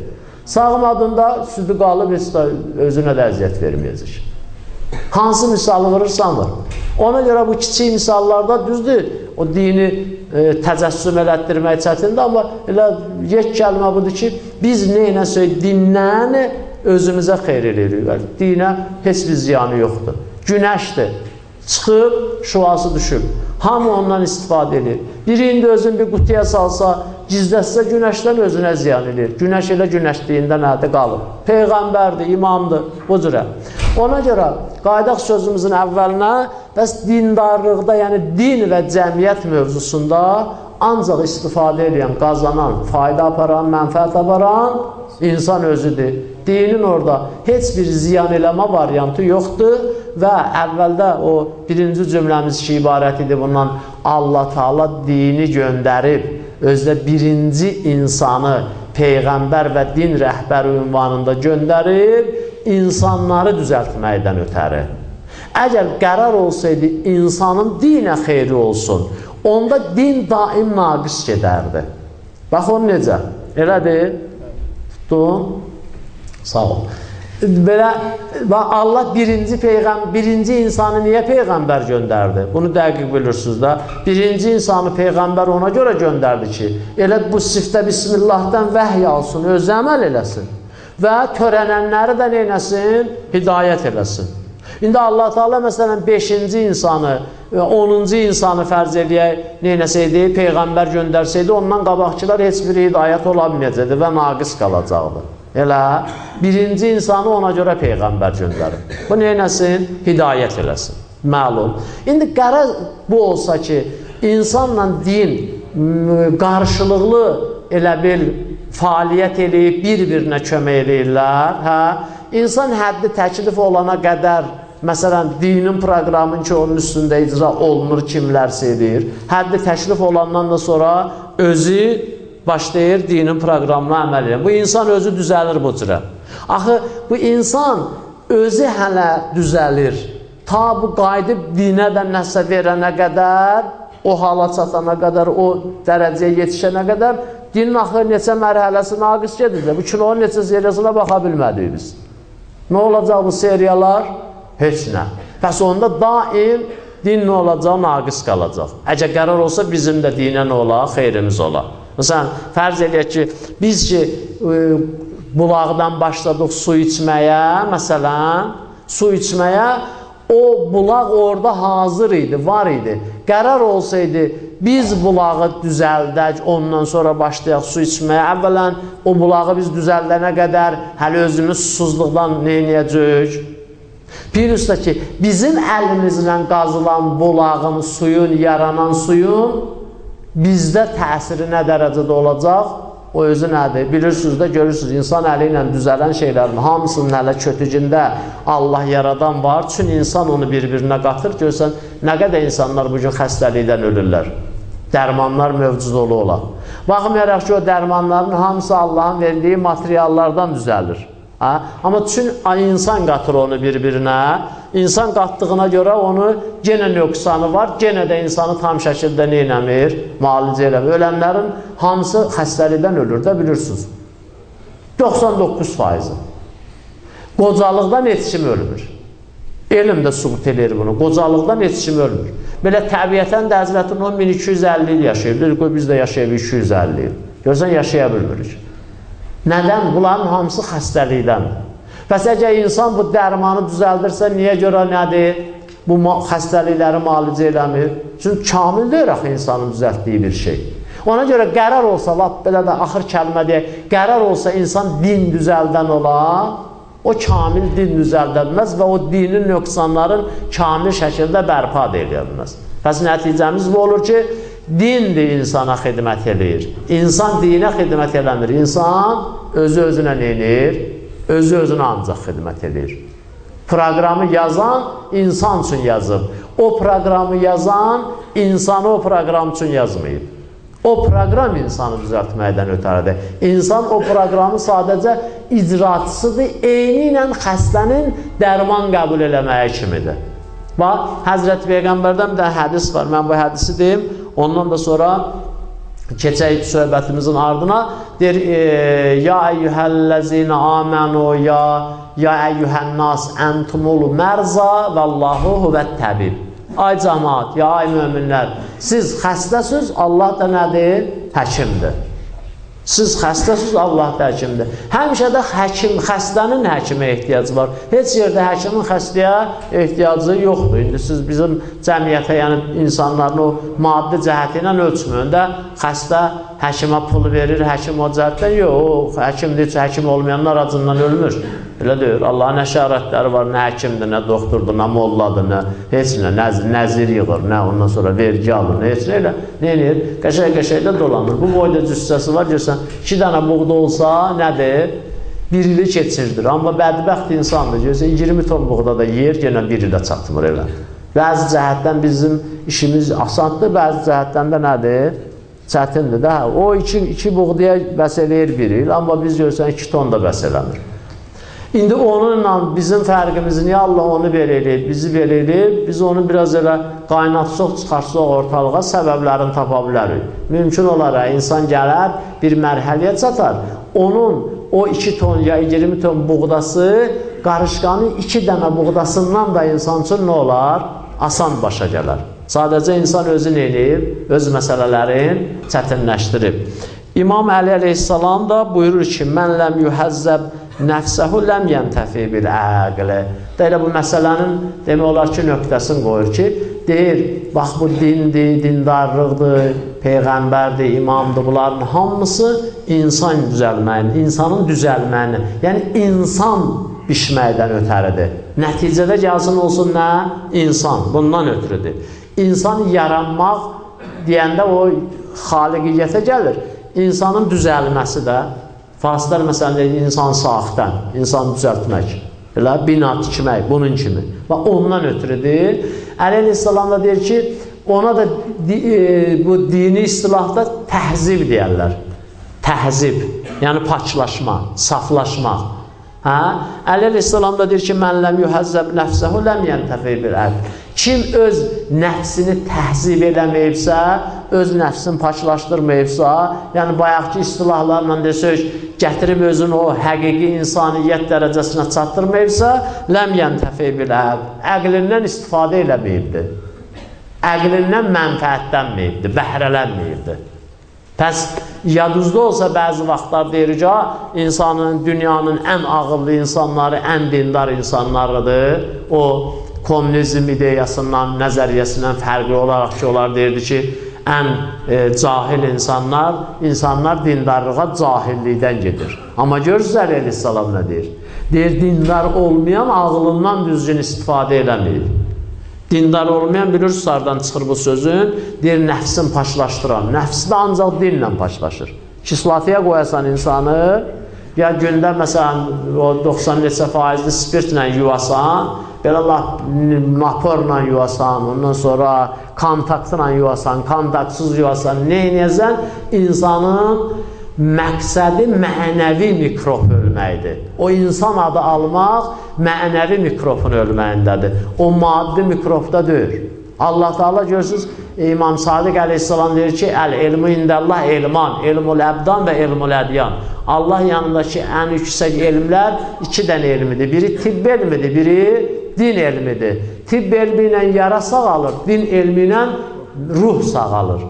A: Sağmadığında südü qalıb özünə də əziyyət verməyəcək. Hansı misalı vurursan vur. Ona görə bu kiçik misallarda düzdür, o dini e, təcəssüm elətdirmək çətindir, amma elə yek kəlmə budur ki, biz neynə söyləyək, dindən özümüzə xeyr eləyirik. Dinə heç bir ziyanı yoxdur. Günəşdir. Çıxıb, şüvası düşüb. Hamı ondan istifadə edir. Biri indi özün bir qutuya salsa, gizlətsə günəşdən özünə ziyan edir. Günəş elə günəşliyində nədir qalıb? Peyğəmbərdir, imamdır, bu cürə. Ona görə qaydaq sözümüzün əvvəlinə bəs dindarlıqda, yəni din və cəmiyyət mövzusunda ancaq istifadə edən, qazanan, fayda aparan, mənfəət aparan insan özüdür. Dinin orada heç bir ziyan eləmə variantı yoxdur və əvvəldə o birinci cümləmiz ki, ibarət idi bundan Allah Taala dini göndərib, özdə birinci insanı Peyğəmbər və din rəhbəri ünvanında göndərib, insanları düzəltməkdən ötəri. Əgər qərar olsaydı insanın dinə xeyri olsun, onda din daim naqis gedərdi. Bax, o necə? Elədir? Tutdun? Sağ ol. Belə Allah birinci peyğəm birinci insanı niyə peyğəmbər göndərdi? Bunu dəqiq bilirsiniz də. Birinci insanı peyğəmbər ona görə göndərdi ki, elə bu siftə bismillahdan vəhy alsın, özü əməl eləsin və törənənləri də neynəsin? Hidayət eləsin. İndi Allah Taala məsələn 5-ci insanı, 10-cu insanı fərz eləyək, neynəsəydi, peyğəmbər göndərsəydi, ondan qabaqçılar heç bir hidayət ola bilməyəcəkdi və naqis qalacaqdı. Elə birinci insanı ona görə peyğəmbər göndərir. Bu neynəsin? Hidayət eləsin. Məlum. İndi qərar bu olsa ki, insanla din qarşılıqlı elə bil fəaliyyət eləyib bir-birinə kömək eləyirlər, hə? İnsan həddi təklif olana qədər Məsələn, dinin proqramın ki, onun üstündə icra olunur, kimlərsə edir. Həddi təklif olandan da sonra özü başlayır dinin proqramına əməl edir. Bu insan özü düzəlir bu cürə. Axı, bu insan özü hələ düzəlir. Ta bu qayıdıb dinə də nəsə verənə qədər, o hala çatana qədər, o dərəcəyə yetişənə qədər dinin axı neçə mərhələsi naqis gedir. Bu kilonun neçə seriyasına baxa bilmədik biz. Nə olacaq bu seriyalar? Heç nə. Bəs onda daim din nə olacaq? Naqis qalacaq. Əgər qərar olsa bizim də dinə nə olar? Xeyrimiz olar. Məsələn, fərz eləyək ki, biz ki, e, bulaqdan başladıq su içməyə, məsələn, su içməyə, o bulaq orada hazır idi, var idi. Qərar olsaydı, biz bulağı düzəldək, ondan sonra başlayaq su içməyə. Əvvələn o bulağı biz düzəldənə qədər hələ özümüz susuzluqdan neynəyəcəyik? Bir üstə ki, bizim əlimizlə qazılan bulağın, suyun, yaranan suyun bizdə təsiri nə dərəcədə olacaq? O özü nədir? Bilirsiniz də, görürsünüz, insan əli ilə düzələn şeylərin hamısının hələ kötücündə Allah yaradan var. Çünki insan onu bir-birinə qatır. Görsən, nə qədər insanlar bugün xəstəlikdən ölürlər. Dərmanlar mövcud olu ola. Baxmayaraq ki, o dərmanların hamısı Allahın verdiyi materiallardan düzəlir. Hə? Amma çün insan qatır onu bir-birinə. İnsan qatdığına görə onu genə nöqsanı var, genə də insanı tam şəkildə neynəmir? Müalicə eləmir. Ölənlərin hamısı xəstəlikdən ölür də bilirsiniz. 99 faizi. Qocalıqdan yetişim ölmür. Elm də suqut edir bunu. Qocalıqdan yetişim ölmür. Belə təbiətən də Həzrətin 1250 il yaşayır. Biz də yaşayıb 250 il. Görsən, yaşaya bilmirik. Nədən? Bunların hamısı xəstəlikdəndir. Bəs əgər insan bu dərmanı düzəldirsə, niyə görə nədir? Bu xəstəlikləri müalicə eləmir. Çünki kamil deyir axı insanın düzəltdiyi bir şey. Ona görə qərar olsa, lap belə də axır kəlmə deyək, qərar olsa insan din düzəldən ola, o kamil din düzəldənməz və o dinin nöqsanların kamil şəkildə bərpa edilə bilməz. Bəs nəticəmiz bu olur ki, dindir insana xidmət edir. İnsan dinə xidmət eləmir. İnsan özü özünə neyir? Özü özünə ancaq xidmət edir. Proqramı yazan insan üçün yazıb. O proqramı yazan insanı o proqram üçün yazmayıb. O proqram insanı düzəltməkdən ötəridir. İnsan o proqramı sadəcə icraçısıdır, eyni ilə xəstənin dərman qəbul eləməyə kimidir. Bax, Həzrət Peyğəmbərdən bir də hədis var. Mən bu hədisi deyim, ondan da sonra keçək söhbətimizin ardına deyir e, ya eyyuhəllezina amenu ya ya eyyuhənnas entumul mərza vallahu huvət təbib ay cəmaat, ya ay möminlər siz xəstəsiz, Allah da nədir? Həkimdir Siz xəstəsiz, Allah da həkimdir. Həmişə də həkim, xəstənin həkimə ehtiyacı var. Heç yerdə həkimin xəstəyə ehtiyacı yoxdur. İndi siz bizim cəmiyyətə, yəni insanların o maddi cəhəti ilə ölçməyin də xəstə həkimə pul verir, həkim o cəhətdən yox, həkimdir, heç həkim olmayanlar acından ölmür. Elə deyir, Allahın nə şərətləri var, nə həkimdir, nə doktordur, nə molladır, nə heç nə, nə nəzir yığır, nə ondan sonra vergi alır, nə heç nə elə, nə eləyir? Qəşəy-qəşəylə dolanır. Bu boyda cüssəsi var, görsən, iki dənə buğda olsa, nədir? Bir ili keçirdir. Amma bədbəxt insandır, görsən, 20 ton buğda da yer, yenə bir ilə çatmır elə. Bəzi cəhətdən bizim işimiz asandır, bəzi cəhətdən də nədir? Çətindir də. O iki, iki buğdaya bəs eləyir bir il, amma biz görsən, iki ton da bəs eləmir. İndi onunla bizim fərqimiz niyə Allah onu belə eləyib, bizi belə eləyib, biz onu biraz elə qaynatsaq, çıxarsaq ortalığa səbəblərini tapa bilərik. Mümkün olaraq insan gələr, bir mərhəliyə çatar, onun o 2 ton ya 20 ton buğdası qarışqanın 2 dənə buğdasından da insan üçün nə olar? Asan başa gələr. Sadəcə insan özü eləyib, öz məsələlərin çətinləşdirib. İmam Əli əleyhissalam da buyurur ki, mən ləm yuhəzzəb nəfsəhu ləm yəntəfi bil əqli. Da elə bu məsələnin demək olar ki, nöqtəsini qoyur ki, deyir, bax bu dindir, dindarlıqdır, peyğəmbərdir, imamdır, bunların hamısı insan düzəlməyini, insanın düzəlməyini, yəni insan bişməkdən ötəridir. Nəticədə gəlsin olsun nə? İnsan, bundan ötürüdür. İnsan yaranmaq deyəndə o xaliqiyyətə gəlir. İnsanın düzəlməsi də Farslar məsələn insan sağdan, insan düzəltmək, elə bina tikmək, bunun kimi. Və ondan ötürüdür. Əleyhissalam da deyir ki, ona da e, bu dini istilahda təhzib deyərlər. Təhzib, yəni paçlaşma, saflaşmaq. Hə? Əleyhissalam da deyir ki, mən ləm yuhəzzəb nəfsəhu ləm yəntəfi bil əql. Kim öz nəfsini təhzib eləməyibsə, öz nəfsini paçlaşdırmayıbsa, yəni bayaqki istilahlarla desək, gətirib özünü o həqiqi insaniyyət dərəcəsinə çatdırmayıbsa, ləm yəntəfi bilə, əqlindən istifadə eləməyibdir. Əqlindən mənfəətlənməyibdir, bəhrələnməyibdir. Pəs yadınızda olsa bəzi vaxtlar deyirik ki, insanın, dünyanın ən ağıllı insanları, ən dindar insanlarıdır. O kommunizm ideyasından, nəzəriyyəsindən fərqli olaraq ki, onlar deyirdi ki, ən e, cahil insanlar, insanlar dindarlığa cahillikdən gedir. Amma görürsünüz Əli Əleyhissalam nə deyir? Deyir, dindar olmayan ağlından düzgün istifadə eləməyir. Dindar olmayan bilirsiniz hardan çıxır bu sözün? Deyir, nəfsin paşlaşdıran. Nəfsi də ancaq dinlə paşlaşır. Kislatiyə qoyasan insanı, ya gündə məsələn o 90 neçə faizli spirtlə yuvasan, belə lap motorla yuvasan, ondan sonra kontaktla yuvasan, kontaktsız yuvasan, neynəyəsən? İnsanın məqsədi mənəvi mikrob ölməkdir. O insan adı almaq mənəvi mikrobun ölməyindədir. O maddi mikrobda deyil. Allah Teala görürsünüz, İmam Sadiq əleyhissalam deyir ki, əl-elmu indəllah elman, elmul əbdan və elmul ədyan. Allah yanındakı ən yüksək elmlər iki dənə elmidir. Biri tibb elmidir, biri din elmidir. Tibb elmi ilə yara sağalır, din elmi ilə ruh sağalır.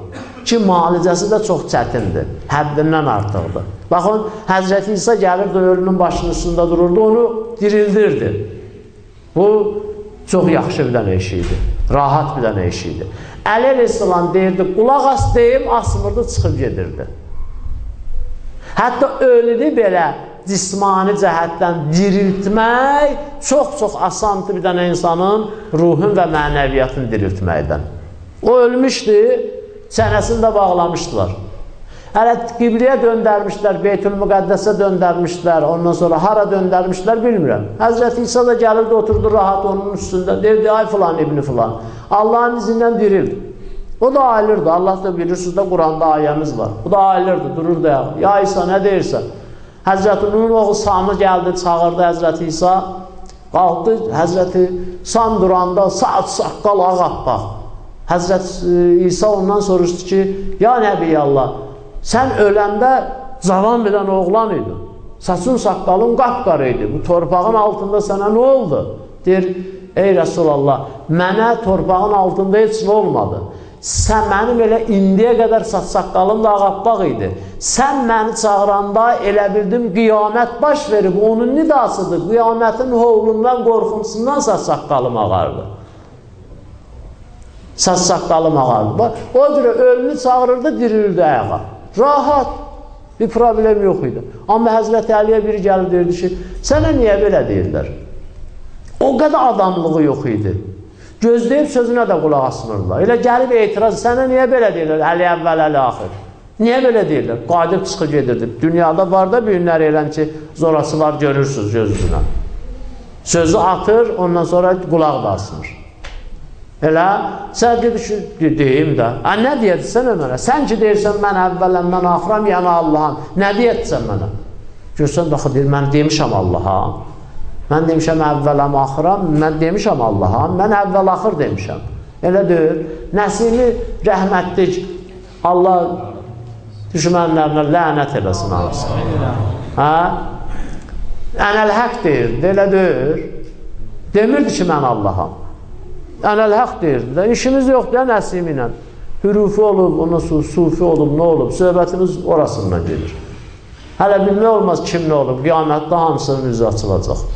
A: Ki, müalicəsi də çox çətindir, həddindən artıqdır. Baxın, Həzrəti İsa gəlirdi, ölünün başının üstündə dururdu, onu dirildirdi. Bu, çox yaxşı bir dənə iş idi, rahat bir dənə iş idi. Əli Əleyhisselam deyirdi, qulaq as deyim, asmırdı, çıxıb gedirdi. Hətta ölünü belə cismani cəhətdən diriltmək çox-çox asandır bir dənə insanın ruhun və mənəviyyatını diriltməkdən. O ölmüşdü, çənəsini də bağlamışdılar. Hələ qibliyə döndərmişlər, Beytül Müqəddəsə döndərmişlər, ondan sonra hara döndərmişlər bilmirəm. Həzrəti İsa da gəlirdi, oturdu rahat onun üstündə, derdi, ay filan ibni filan. Allahın izindən dirildi. O da ayılırdı, Allah da bilirsiniz də Quranda ayəmiz var. O da ayılırdı, dururdu ayağa. Ya İsa nə deyirsən? Həzrəti Nuhun oğlu Samı gəldi, çağırdı Həzrəti İsa. Qalxdı Həzrəti Sam duranda saat saqqal ağappaq. Həzrət İsa ondan soruşdu ki, ya Nəbiy Allah, sən öləndə cavan bilən oğlan idin. Saçın saqqalın qapqarı idi. Bu torpağın altında sənə nə oldu? Deyir, ey Rəsulallah, mənə torpağın altında heç nə olmadı. Sən mənim elə indiyə qədər saç saqqalım da ağappaq idi. Sən məni çağıranda elə bildim qiyamət baş verib, onun nidasıdır. Qiyamətin hovlundan, qorxuntusundan saç saqqalım ağardı. Saç saqqalım ağardı. O cürə ölünü çağırırdı, dirilirdi ayağa. Rahat. Bir problem yox idi. Amma Həzrəti Əliyə biri gəlir deyirdi ki, sənə niyə belə deyirlər? O qədər adamlığı yox idi. Gözləyib sözünə də qulaq asmırlar. Elə gəlib etiraz, sənə niyə belə deyirlər? Əli əvvəl, əli axır. Niyə belə deyirlər? Qadir çıxı gedirdi. Dünyada var da bir günlər eləm ki, zorasılar görürsünüz gözünə. Sözü atır, ondan sonra qulaq da asmır. Elə sən dedi ki, deyim də. A nə deyirsən mənə? Sən ki deyirsən mən əvvələm, mən axıram, yəni Allaham. Nə deyirsən mənə? Görsən daxı deyir, mən demişəm Allaha. Mən demişəm əvvələm, axıram, mən demişəm Allaha. Mən əvvəl axır demişəm. Elə deyir. Nəsimi rəhmətlik Allah düşmənlərinə lənət eləsin hamısını. Hə? Ənəl həq deyir, elə deyir. Demirdi ki, mən Allaham. Ənəl haq deyirdi də. İşimiz yoxdur ya Nəsimi ilə. Hürufi olub, ondan sonra sufi olub, nə olub? Söhbətimiz orasından gedir. Hələ bilmək olmaz kim nə olub. Qiyamətdə hamısının üzü açılacaq.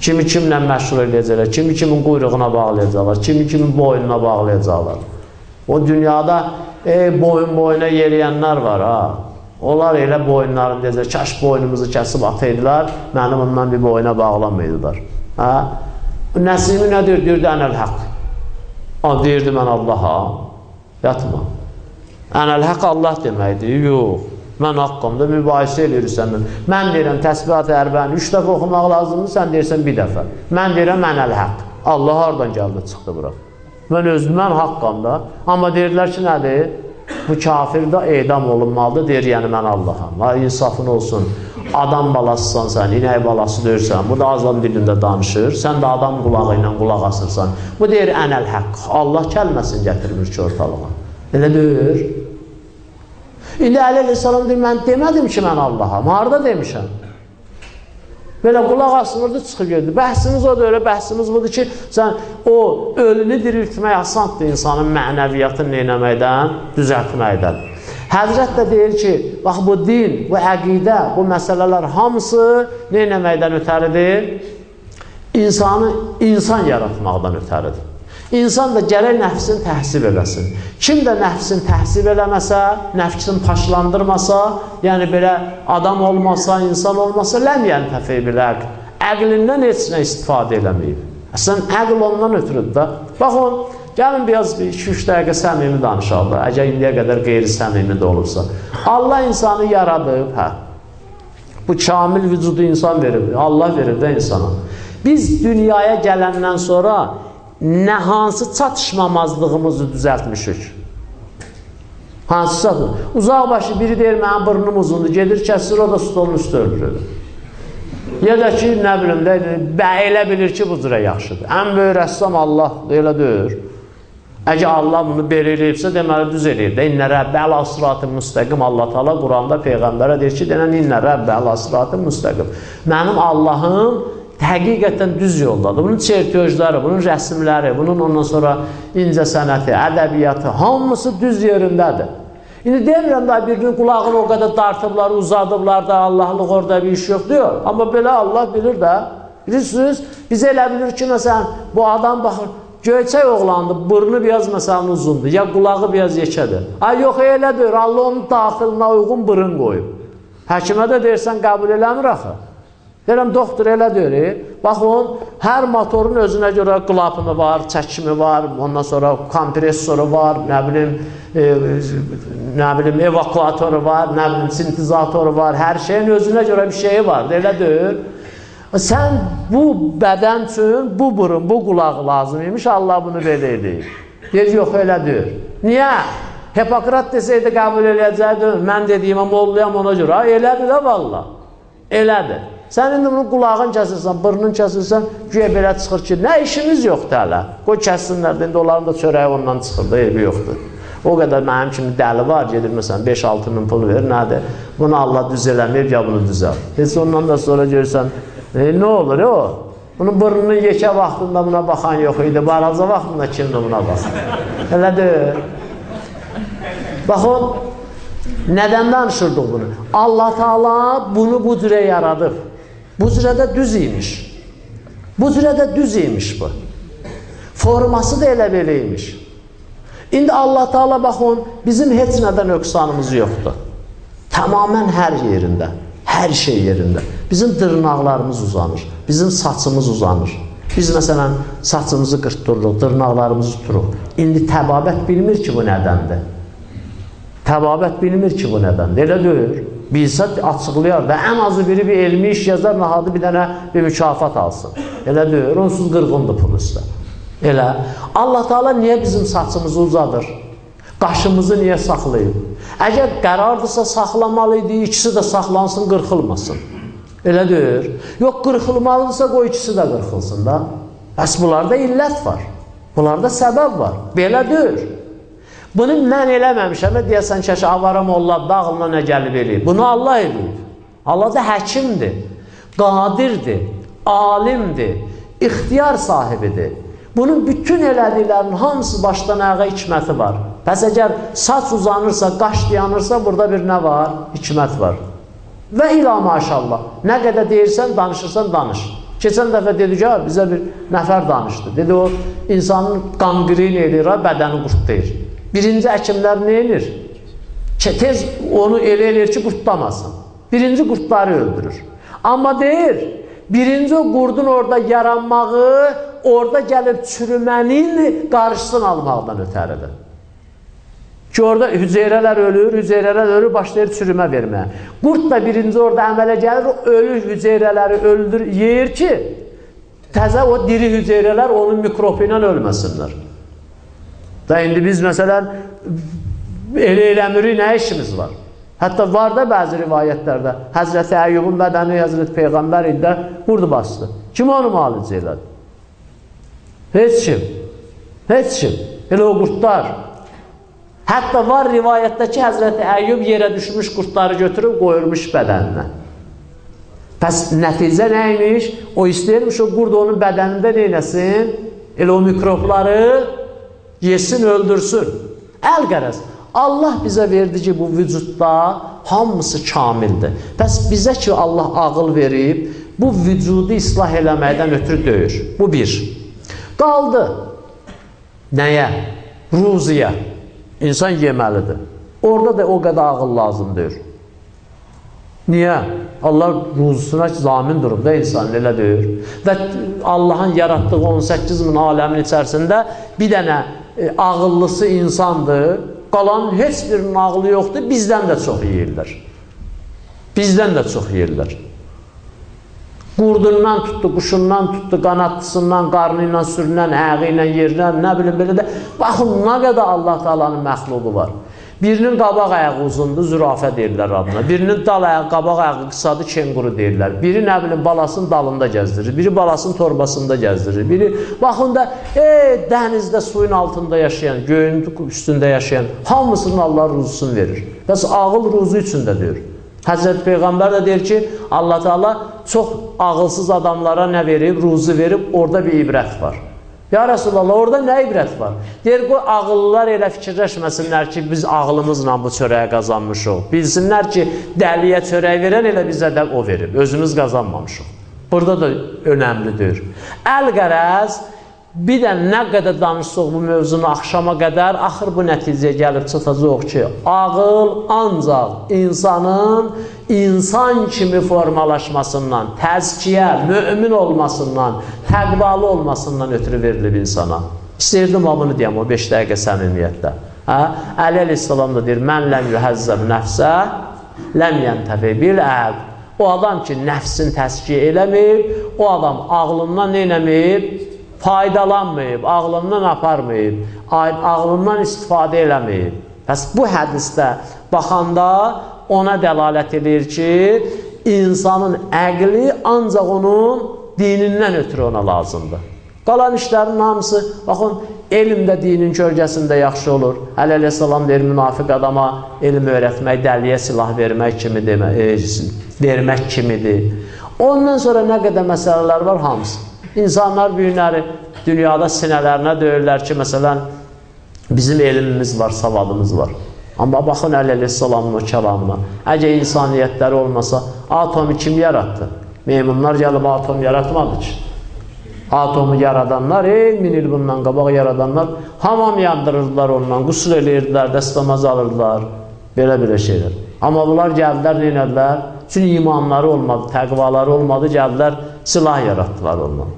A: Kimi kimlə məşğul edəcəklər, kimi kimin quyruğuna bağlayacaqlar, kimi kimin boynuna bağlayacaqlar. O dünyada e, boyun boyuna yeriyənlər var ha. Onlar elə boyunlarını deyəcək, kaş boynumuzu kəsib ataydılar, mənim ondan bir boyuna bağlamaydılar. Ha? Nəsimi nədir? Deyirdi, ənəl haqq. O, deyirdi, mən Allaha. Yatma. Ənəl haqq Allah deməkdir. Yox. Mən haqqımda mübahisə səndən. Mən deyirəm, təsbihat ərbəni üç dəfə oxumaq lazımdır, sən deyirsən bir dəfə. Mən deyirəm, ənəl haqq. Allah hardan gəldi, çıxdı bura. Mən özüm, mən haqqamda. Amma deyirlər ki, nədir? Bu kafir də edam olunmalıdır, deyir, yəni mən Allaham. Ha, insafın olsun adam balasısan sən, inək balası deyirsən, bu da azam dilində danışır, sən də adam qulağı ilə qulaq asırsan. Bu deyir ənəl haqq. Allah kəlməsini gətirmir ki, ortalığa. Elə deyir. İndi Əli Aleyhisselam deyir, mən demədim ki, mən Allaham. Harada demişəm? Belə qulaq asmırdı, çıxıb gedir. Bəhsimiz o da öyle, bəhsimiz budur ki, sən o ölünü diriltmək asandır insanın mənəviyyatını neynəməkdən, düzəltməkdən. Həzrət də deyir ki, bax bu din, bu əqidə, bu məsələlər hamısı nə eləməkdən ötəridir? İnsanı insan yaratmaqdan ötəridir. İnsan da gərək nəfsini təhsib eləsin. Kim də nəfsini təhsib eləməsə, nəfsini paşlandırmasa, yəni belə adam olmasa, insan olmasa, ləm yəni təfey biləq. Əqlindən heç nə istifadə eləməyib. Əslən, əql ondan ötürüdür da. Baxın, Gəlin biraz 2-3 dəqiqə səmimi danışaq da, əgər indiyə qədər qeyri-səmimi də olubsa. Allah insanı yaradıb, hə. Bu kamil vücudu insan verib, Allah verib də insana. Biz dünyaya gələndən sonra nə hansı çatışmamazlığımızı düzəltmişik? Hansı çatır? Uzaq başı biri deyir, mənim burnum uzundur, gedir, kəsir, o da stolun üstü ölür. Ya da ki, nə bilim də, elə bilir ki, bu cürə yaxşıdır. Ən böyük rəssam Allah, elə deyir. Əgər Allah bunu belə eləyibsə, deməli düz eləyir də. İnnə rəbbə ələ sıratı müstəqim. Allah Taala Quranda peyğəmbərə deyir ki, denən innə rəbbə ələ sıratı müstəqim. Mənim Allahım həqiqətən düz yoldadır. Bunun çertiyojları, bunun rəsmləri, bunun ondan sonra incə sənəti, ədəbiyyatı, hamısı düz yerindədir. İndi demirəm da bir gün qulağını o qədər dartıblar, uzadıblar da Allahlıq orada bir iş yox diyor. Amma belə Allah bilir də. Bilirsiniz, biz elə bilir ki, məsələn, bu adam baxır, Göyçək oğlandır, burnu biraz məsələn uzundur, ya qulağı biraz yekədir. Ay yox, elədir, Allah onun daxilinə uyğun burun qoyub. Həkimə də deyirsən, qəbul eləmir axı. Deyirəm, doktor elə deyir, baxın, hər motorun özünə görə qlapını var, çəkimi var, ondan sonra kompressoru var, nə bilim, e, nə bilim, evakuatoru var, nə bilim, sintizatoru var, hər şeyin özünə görə bir şeyi var, elə deyir. Sən bu bədən üçün bu burun, bu qulaq lazım imiş, Allah bunu belə eləyir. Deyir, yox, elə deyir. Niyə? Hipokrat desəydi qəbul eləyəcəkdi, mən dediyimə molluyam ona görə. Ha, elədir də valla. Elədir. Sən indi bunu qulağın kəsirsən, burnun kəsirsən, güya belə çıxır ki, nə işimiz yoxdur hələ. Qoy kəssinlər, indi onların da çörəyi ondan çıxır da, evi yoxdur. O qədər mənim kimi dəli var, gedir məsələn 5-6 min pul verir, nədir? Bunu Allah düz eləmir, ya bunu düzəl. Heç ondan da sonra görsən, e, nə olur o? Bunun burnunun yekə vaxtında buna baxan yox idi, baraza vaxtında kimdir buna baxır? Elə deyil. Baxın, nədən danışırdıq bunu? Allah Taala bunu bu cürə yaradıb. Bu cürə də düz imiş. Bu cürə də düz imiş bu. Forması da elə belə imiş. İndi Allah Taala baxın, bizim heç nədən nöqsanımız yoxdur. Tamamən hər yerində, hər şey yerində. Bizim dırnaqlarımız uzanır, bizim saçımız uzanır. Biz məsələn saçımızı qırtdırırıq, dırnaqlarımızı tuturuq. İndi təbabət bilmir ki, bu nədəndir. Təbabət bilmir ki, bu nədəndir. Elə deyir. Bilsə açıqlayar da ən azı biri bir elmi iş yazar, nahadı bir dənə bir mükafat alsın. Elə deyir. Onsuz qırğındır pul üstə. Elə. Allah Taala niyə bizim saçımızı uzadır? Qaşımızı niyə saxlayıb? Əgər qərardırsa saxlamalı idi, ikisi də saxlansın, qırxılmasın. Elə deyir. Yox, qırxılmalıdırsa qoy ikisi də qırxılsın da. Bəs bunlarda illət var. Bunlarda səbəb var. Belə deyir. Bunu mən eləməmişəm, deyəsən ki, avaram Allah da ağlına nə gəlib eləyib. Bunu Allah eləyib. Allah da həkimdir, qadirdir, alimdir, ixtiyar sahibidir. Bunun bütün elədiklərinin hamısı başdan ayağa hikməti var. Bəs əgər saç uzanırsa, qaş dayanırsa, burada bir nə var? Hikmət var. Və ilə maşallah, nə qədər deyirsən, danışırsan, danış. Keçən dəfə dedi ki, bizə bir nəfər danışdı. Dedi, o insanın qanqrin eləyir, bədəni qurtlayır. Birinci həkimlər nə edir? Tez onu elə eləyir ki, qurtlamasın. Birinci qurtları öldürür. Amma deyir, birinci o qurdun orada yaranmağı, orada gəlib çürümənin qarşısını almaqdan ötəridir. Ki, orada hüceyrələr ölür, hüceyrələr ölür, başlayır çürümə verməyə. Qurd da birinci orada əmələ gəlir, o ölü hüceyrələri öldür, yeyir ki, təzə o diri hüceyrələr onun mikrobu ilə ölməsinlər. Və indi biz məsələn elə eləmirik, nə işimiz var? Hətta var da bəzi rivayətlərdə Həzrəti Əyyubun bədəni Həzrəti Peyğəmbər ildə qurdu bastı. Kim onu malicə elədi? Heç kim. Heç kim. Elə o qurtlar. Hətta var rivayətdə ki, Həzrəti Əyyub yerə düşmüş qurtları götürüb qoyurmuş bədəninə. Pəs nəticə nə imiş? O istəyirmiş o qurd onun bədənində neynəsin? Elə o mikrobları yesin, öldürsün. Əl qərəz. Allah bizə verdi ki, bu vücudda hamısı kamildir. Bəs bizə ki, Allah ağıl verib, bu vücudu islah eləməkdən ötürü döyür. Bu bir. Qaldı. Nəyə? Ruziyə. İnsan yeməlidir. Orada da o qədər ağıl lazımdır. Niyə? Allah ruzusuna zamin durub da insan, elə deyir. Və Allahın yaratdığı 18 min aləmin içərisində bir dənə e, ağıllısı insandır. Qalan heç birinin ağlı yoxdur. Bizdən də çox yeyirlər. Bizdən də çox yeyirlər. Qurdundan tutdu, quşundan tutdu, qanatlısından, qarnı ilə sürünən, əğı ilə yerinən, nə bilim belə də. Baxın, nə qədər Allah Taalanın məxluqu var. Birinin qabaq ayağı uzundur, zürafə deyirlər adına. Birinin dal ayağı, qabaq ayağı qısadır, kenguru deyirlər. Biri nə bilim balasının dalında gəzdirir, biri balasının torbasında gəzdirir. Biri baxın da ey dənizdə suyun altında yaşayan, göyün üstündə yaşayan hamısının Allah ruzusunu verir. Bəs ağıl ruzu üçün də deyir. Həzrət Peyğəmbər də deyir ki, Allah Teala çox ağılsız adamlara nə verib, ruzu verib, orada bir ibrət var. Ya Rəsulullah, orada nə ibrət var? Deyir, qoy ağıllılar elə fikirləşməsinlər ki, biz ağlımızla bu çörəyə qazanmışıq. Bilsinlər ki, dəliyə çörək verən elə bizə də o verib. Özümüz qazanmamışıq. Burada da önəmlidir. Əl qərəz, bir də nə qədər danışsaq bu mövzunu axşama qədər, axır bu nəticəyə gəlib çatacaq ki, ağıl ancaq insanın insan kimi formalaşmasından, təzkiyə, mömin olmasından, təqvalı olmasından ötürü verilib insana. İstəyirdim bunu deyəm o 5 dəqiqə səmimiyyətlə. Hə? Əli əleyhissalam da deyir, mən ləm yuhəzzəb nəfsə, ləm yəntəfi bil əql. O adam ki, nəfsin təskiyə eləməyib, o adam ağlından neynəməyib? Faydalanmayıb, ağlından aparmayıb, ağlından istifadə eləməyib. Bəs bu hədisdə baxanda ona dəlalət edir ki, insanın əqli ancaq onun dinindən ötürü ona lazımdır. Qalan işlərin hamısı, baxın, elm də dinin kölgəsində yaxşı olur. Əli əleyhissalam deyir, münafiq adama elm öyrətmək, dəliyə silah vermək kimi demə, e, vermək kimidir. Ondan sonra nə qədər məsələlər var hamısı. İnsanlar bu günləri dünyada sinələrinə döyürlər ki, məsələn, bizim elmimiz var, savadımız var. Amma baxın əleyhissalamın o kəlamına. Əgər insaniyyətləri olmasa, atomu kim yarattı? Meymunlar gəlib atom yaratmadı ki. Atomu yaradanlar, ey min il bundan qabaq yaradanlar hamam yandırırdılar ondan, qusul eləyirdilər, dəstəmaz alırdılar, belə-belə şeylər. Amma bunlar gəldilər, neynədilər? Çünki imanları olmadı, təqvaları olmadı, gəldilər, silah yaratdılar ondan.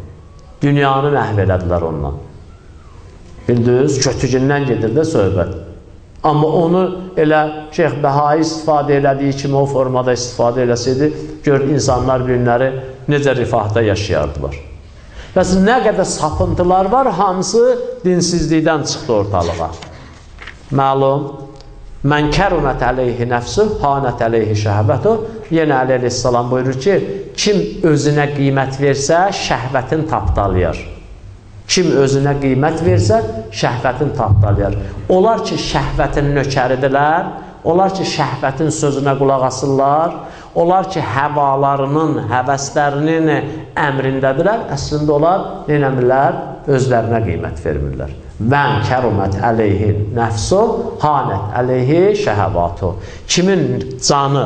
A: Dünyanı məhv elədilər ondan. Bildiniz, kötücündən gedir də söhbət. Amma onu elə Şeyx Bəhai istifadə elədiyi kimi o formada istifadə eləsəydi, gör insanlar günləri necə rifahda yaşayardılar. Bəs nə qədər sapıntılar var, hamısı dinsizlikdən çıxdı ortalığa. Məlum, mən kərunət əleyhi nəfsü, hanət əleyhi şəhvətu. Yenə Əli əleyhissalam buyurur ki, kim özünə qiymət versə, şəhvətin tapdalayar. Kim özünə qiymət versə, şəhvətin tapdalayar. Onlar ki, şəhvətin nökəridirlər, onlar ki, şəhvətin sözünə qulaq asırlar, Onlar ki, həvalarının, həvəslərinin əmrindədirlər, əslində onlar neynəmirlər? Özlərinə qiymət vermirlər. Mən kərumət əleyhi nəfsu, hanət əleyhi şəhəvatu. Kimin canı,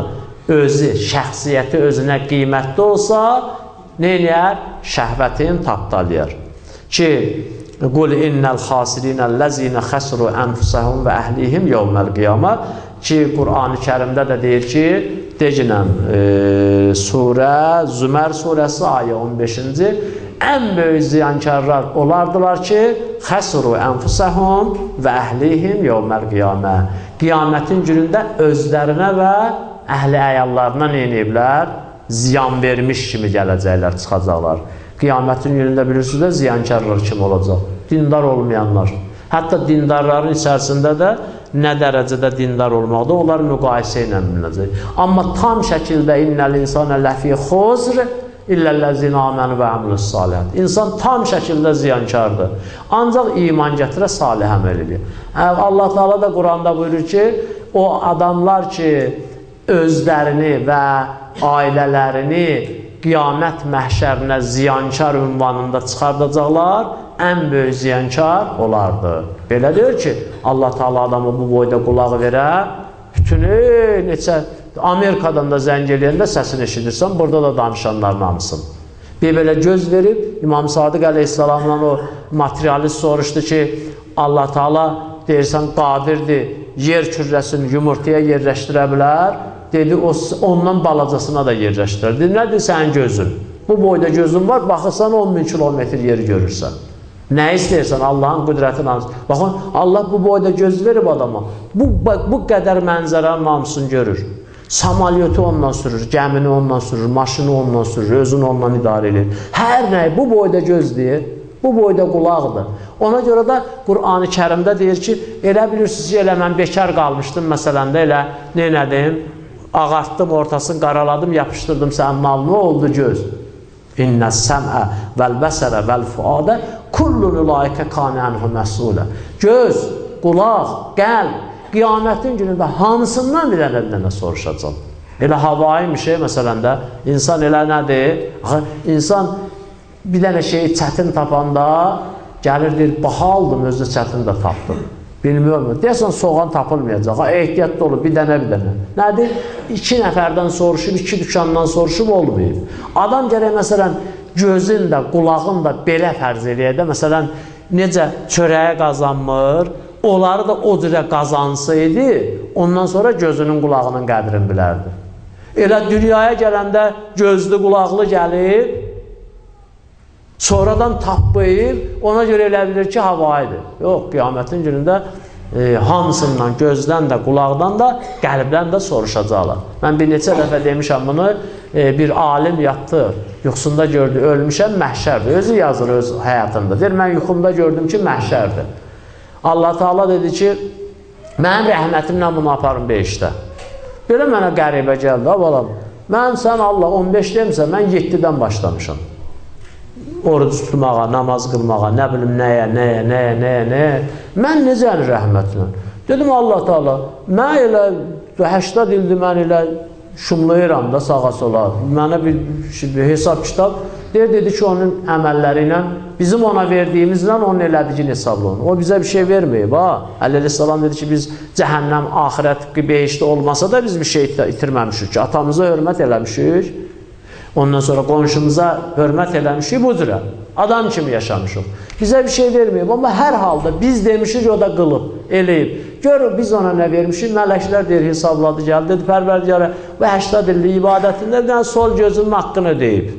A: özü, şəxsiyyəti özünə qiymətli olsa, neynəyər? Şəhvətin tapdalayar. Ki, Qul innəl xasirinəl-ləzinə xəsru ənfusəhum və əhlihim yevməl qiyamə ki, Qur'an-ı kərimdə də deyir ki, decinən e, surə, Zümər surəsi ayə 15-ci ən böyük ziyankarlar olardılar ki, xəsru ənfusəhum və əhlihim yevməl qiyamə. Qiyamətin günündə özlərinə və əhli əyallarına neynəyiblər? Ziyan vermiş kimi gələcəklər, çıxacaqlar. Qiyamətin günündə bilirsiniz də ziyankarlar kim olacaq? Dindar olmayanlar. Hətta dindarların içərisində də nə dərəcədə dindar olmaqda onlar müqayisə ilə bilinəcək. Amma tam şəkildə innəl insana ləfi xuzr illəl-ləzina amanu və amilus salihat. İnsan tam şəkildə ziyankardır. Ancaq iman gətirə salih əməl edir. Allah Taala da Quranda buyurur ki, o adamlar ki özlərini və ailələrini qiyamət məhşərinə ziyankar ünvanında çıxardacaqlar, ən böyük ziyankar olardı. Belə deyir ki, Allah Taala adamı bu boyda qulaq verə, bütünü neçə Amerikadan da zəng eləyəndə səsini eşidirsən, burada da danışanların hamısını. Bir belə göz verib, İmam Sadiq əleyhissalamla o materialist soruşdu ki, Allah Taala deyirsən qadirdir, yer kürrəsini yumurtaya yerləşdirə bilər, Dedi, o, ondan balacasına da yerləşdirir. Dedi, nədir sənin gözün? Bu boyda gözün var, baxırsan 10 min kilometr yeri görürsən. Nə istəyirsən Allahın qüdrətini hansı? Baxın, Allah bu boyda göz verib adama. Bu, bu qədər mənzərənin hamısını görür. Samalyotu ondan sürür, gəmini ondan sürür, maşını ondan sürür, özünü ondan idarə edir. Hər nəyi bu boyda gözləyir, bu boyda qulaqdır. Ona görə də Qur'an-ı kərimdə deyir ki, elə bilirsiniz ki, elə mən bekar qalmışdım, məsələn də elə neynədim? ağartdım, ortasını qaraladım, yapışdırdım sənin mal, nə oldu göz? İnnə səmə vəl bəsərə vəl fuadə kullun ulaikə kanənhu məsulə. Göz, qulaq, qəlb, qiyamətin günündə hamısından bir dənə soruşacaq. Elə havai bir şey, məsələn də, insan elə nədir? İnsan bir dənə şeyi çətin tapanda gəlir, deyir, baha aldım, özü çətin də tapdım. Bilmiyorum. Deyəsən soğan tapılmayacaq. Ha, ehtiyatlı olun, bir dənə bir dənə. Nədir? İki nəfərdən soruşub, iki dükandan soruşub olmayıb. Adam gərək məsələn gözün də, qulağın da belə fərz eləyək də, məsələn necə çörəyə qazanmır, onları da o cürə qazansaydı, ondan sonra gözünün qulağının qədrini bilərdi. Elə dünyaya gələndə gözlü qulaqlı gəlib, sonradan tapmayıb, ona görə elə bilir ki, havaydır. Yox, qiyamətin günündə e, hamısından, gözdən də, qulaqdan da, qəlbdən də soruşacaqlar. Mən bir neçə dəfə demişəm bunu, e, bir alim yatdı, yuxusunda gördü, ölmüşəm, məhşərdir. Özü yazır öz həyatında. Deyir, mən yuxumda gördüm ki, məhşərdir. Allah Taala dedi ki, mənim rəhmətimlə bunu aparım 5-də. Belə mənə qəribə gəldi, ha balam. Mən sən Allah 15 demirsən, mən 7-dən başlamışam oruc tutmağa, namaz qılmağa, nə bilim nəyə, nəyə, nəyə, nəyə, nəyə. Mən necə yəni rəhmətlə? Dedim Allah Taala, mən elə 80 ildir mən elə şumlayıram da sağa sola. Mənə bir, bir hesab kitab deyir dedi ki, onun əməlləri ilə bizim ona verdiyimizlə onun elədiyini hesablanır. O bizə bir şey verməyib ha. Əleyhissalam dedi ki, biz cəhənnəm, axirət, behişdə olmasa da biz bir şey itirməmişik ki, atamıza hörmət eləmişik. Ondan sonra qonşumuza hörmət eləmişik bu cürə. Adam kimi yaşamışıq. Bizə bir şey verməyib, amma hər halda biz demişik, o da qılıb, eləyib. Görün, biz ona nə vermişik? Mələklər deyir, hesabladı, gəldi, dedi, pərvərdigara, bu 80 illik ibadətində bir dənə sol gözünün haqqını deyib.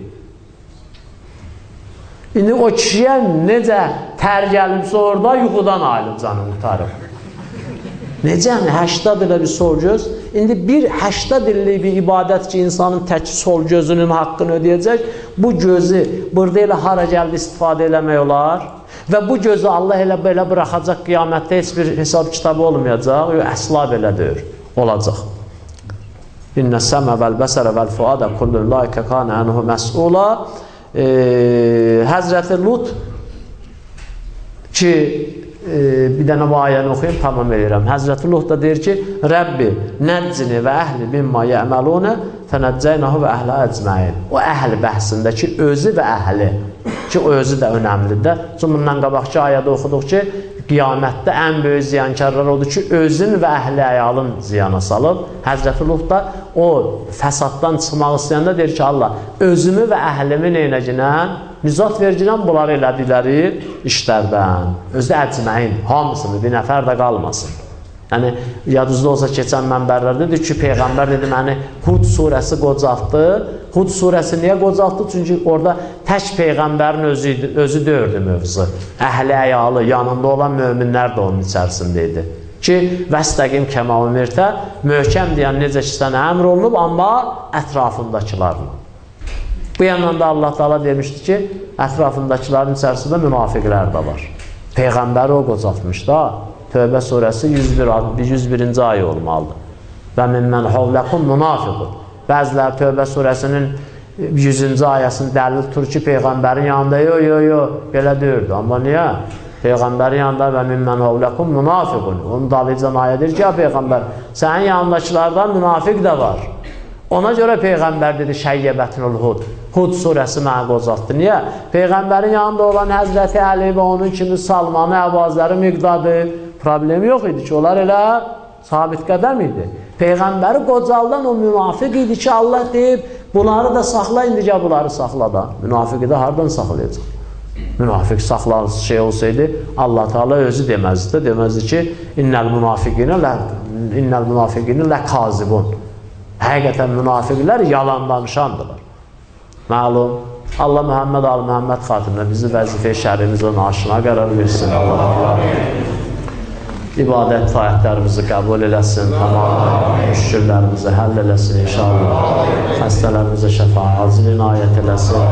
A: İndi o kişiyə necə tər gəlibsə orada yuxudan alim canı mutarıb. Necəmi? 80 ilə bir sol göz. İndi bir 80 illik bir ibadət ki, insanın tək sol gözünün haqqını ödəyəcək. Bu gözü burada elə hara gəldi istifadə eləmək olar. Və bu gözü Allah elə belə buraxacaq qiyamətdə heç bir hesab kitabı olmayacaq. Yox, əsla belə deyir. Olacaq. İnnə səmə vəl bəsərə vəl fuadə kullun laikə kanə ənhu məs'ula e, Həzrəti Lut ki bir dənə ayəni oxuyub tamam edirəm. Həzrəti Nuh da deyir ki, Rəbbi nəccini və əhli mimma yəməlunə fənəccəynəhu və əhlə əcməin. O əhli bəhsindəki özü və əhli ki, özü də önəmlidir. Çünki bundan qabaqki ayədə oxuduq ki, qiyamətdə ən böyük ziyankarlar odur ki, özün və əhli əyalın ziyana salıb. Həzrəti Nuh da o fəsaddan çıxmaq istəyəndə deyir ki, Allah, özümü və əhlimi neynəcinən Nizat verginən bunları elədikləri işlərdən. Özdə əcməyin, hamısını, bir nəfər də qalmasın. Yəni, yadınızda olsa keçən mənbərlərdə dedi ki, Peyğəmbər dedi, məni Hud surəsi qocaltdı. Hud surəsi niyə qocaltdı? Çünki orada tək Peyğəmbərin özü, özü döyürdü mövzu. Əhli əyalı, yanında olan möminlər də onun içərisində idi. Ki, vəstəqim kəmə umirtə, möhkəm deyən necə ki, sənə əmr olunub, amma ətrafındakilarla. Bu yandan da Allah Taala demişdi ki, ətrafındakıların içərisində münafiqlər də var. Peyğəmbəri o qocaltmış da. Tövbə surəsi 101 101-ci ayə olmalıdır. Və min mən havləkum münafiqun. Bəzilər Tövbə surəsinin 100-cü ayəsini dəlil tutur ki, peyğəmbərin yanında yo yo yo belə deyirdi. Amma niyə? Peyğəmbərin yanında və min mən havləkum münafiqun. Onun dalıcan ayədir ki, ya peyğəmbər, sənin yanındakılardan münafiq də var. Ona görə Peyğəmbər dedi Şəyyəbətinul Hud. Hud surəsi mənə qozatdı. Niyə? Peyğəmbərin yanında olan Həzrəti Əli və onun kimi Salmanı, Əvazları, Miqdadı problemi yox idi ki, onlar elə sabit qədəm idi. Peyğəmbəri qocaldan o münafiq idi ki, Allah deyib, bunları da saxla, indicə bunları saxla da. Münafiqi də hardan saxlayacaq? Münafiq saxlansız şey olsaydı, Allah Teala özü deməzdi, deməzdi ki, innəl münafiqinə lə, innəl münafiqinə lə kazibun. Həqiqətən münafiqlər yalan danışandırlar. Məlum, Allah Muhammed al Muhammed xatirinə bizi vəzifə şərimizə naşına qərar versin. Allah. İbadət fayətlərimizi qəbul eləsin, tamam müşküllərimizi həll eləsin inşallah. Xəstələrimizə şəfa, acil inayət eləsin.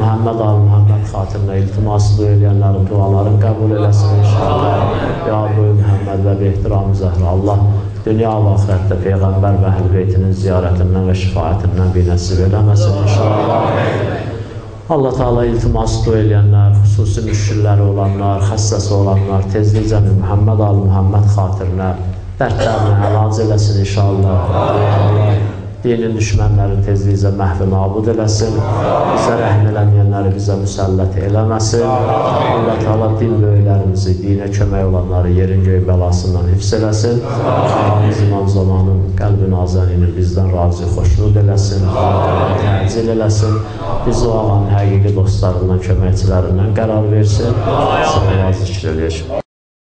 A: Muhammed al Muhammed xatirinə iltiması duyulyanların duaların qəbul eləsin inşallah. Ya Ruhi Muhammed və bi ehtiramı Zəhra Allah dünya və axirətdə Peyğəmbər və əhl-beytinin ziyarətindən və şifayətindən bir nəsib eləməsin inşallah. Allah Teala iltimas dua eləyənlər, xüsusi müşkilləri olanlar, xəstəsi olanlar, tezliklə Muhammed al Muhammed xatirinə dərdlərini əlac eləsin inşallah. Allah dinin düşmənləri tezliklə məhv nabud eləsin. Bizə rəhm eləməyənləri bizə müsəllət eləməsin. Allah Teala din böyüklərimizi, dinə kömək olanları yerin göy bəlasından hifz eləsin. Allahımız İmam Zamanın qəlbi nazənini bizdən razı, xoşnud eləsin. Təcil eləsin. Biz o ağanın həqiqi dostlarından, köməkçilərindən qərar versin. Salavat zikr eləyək.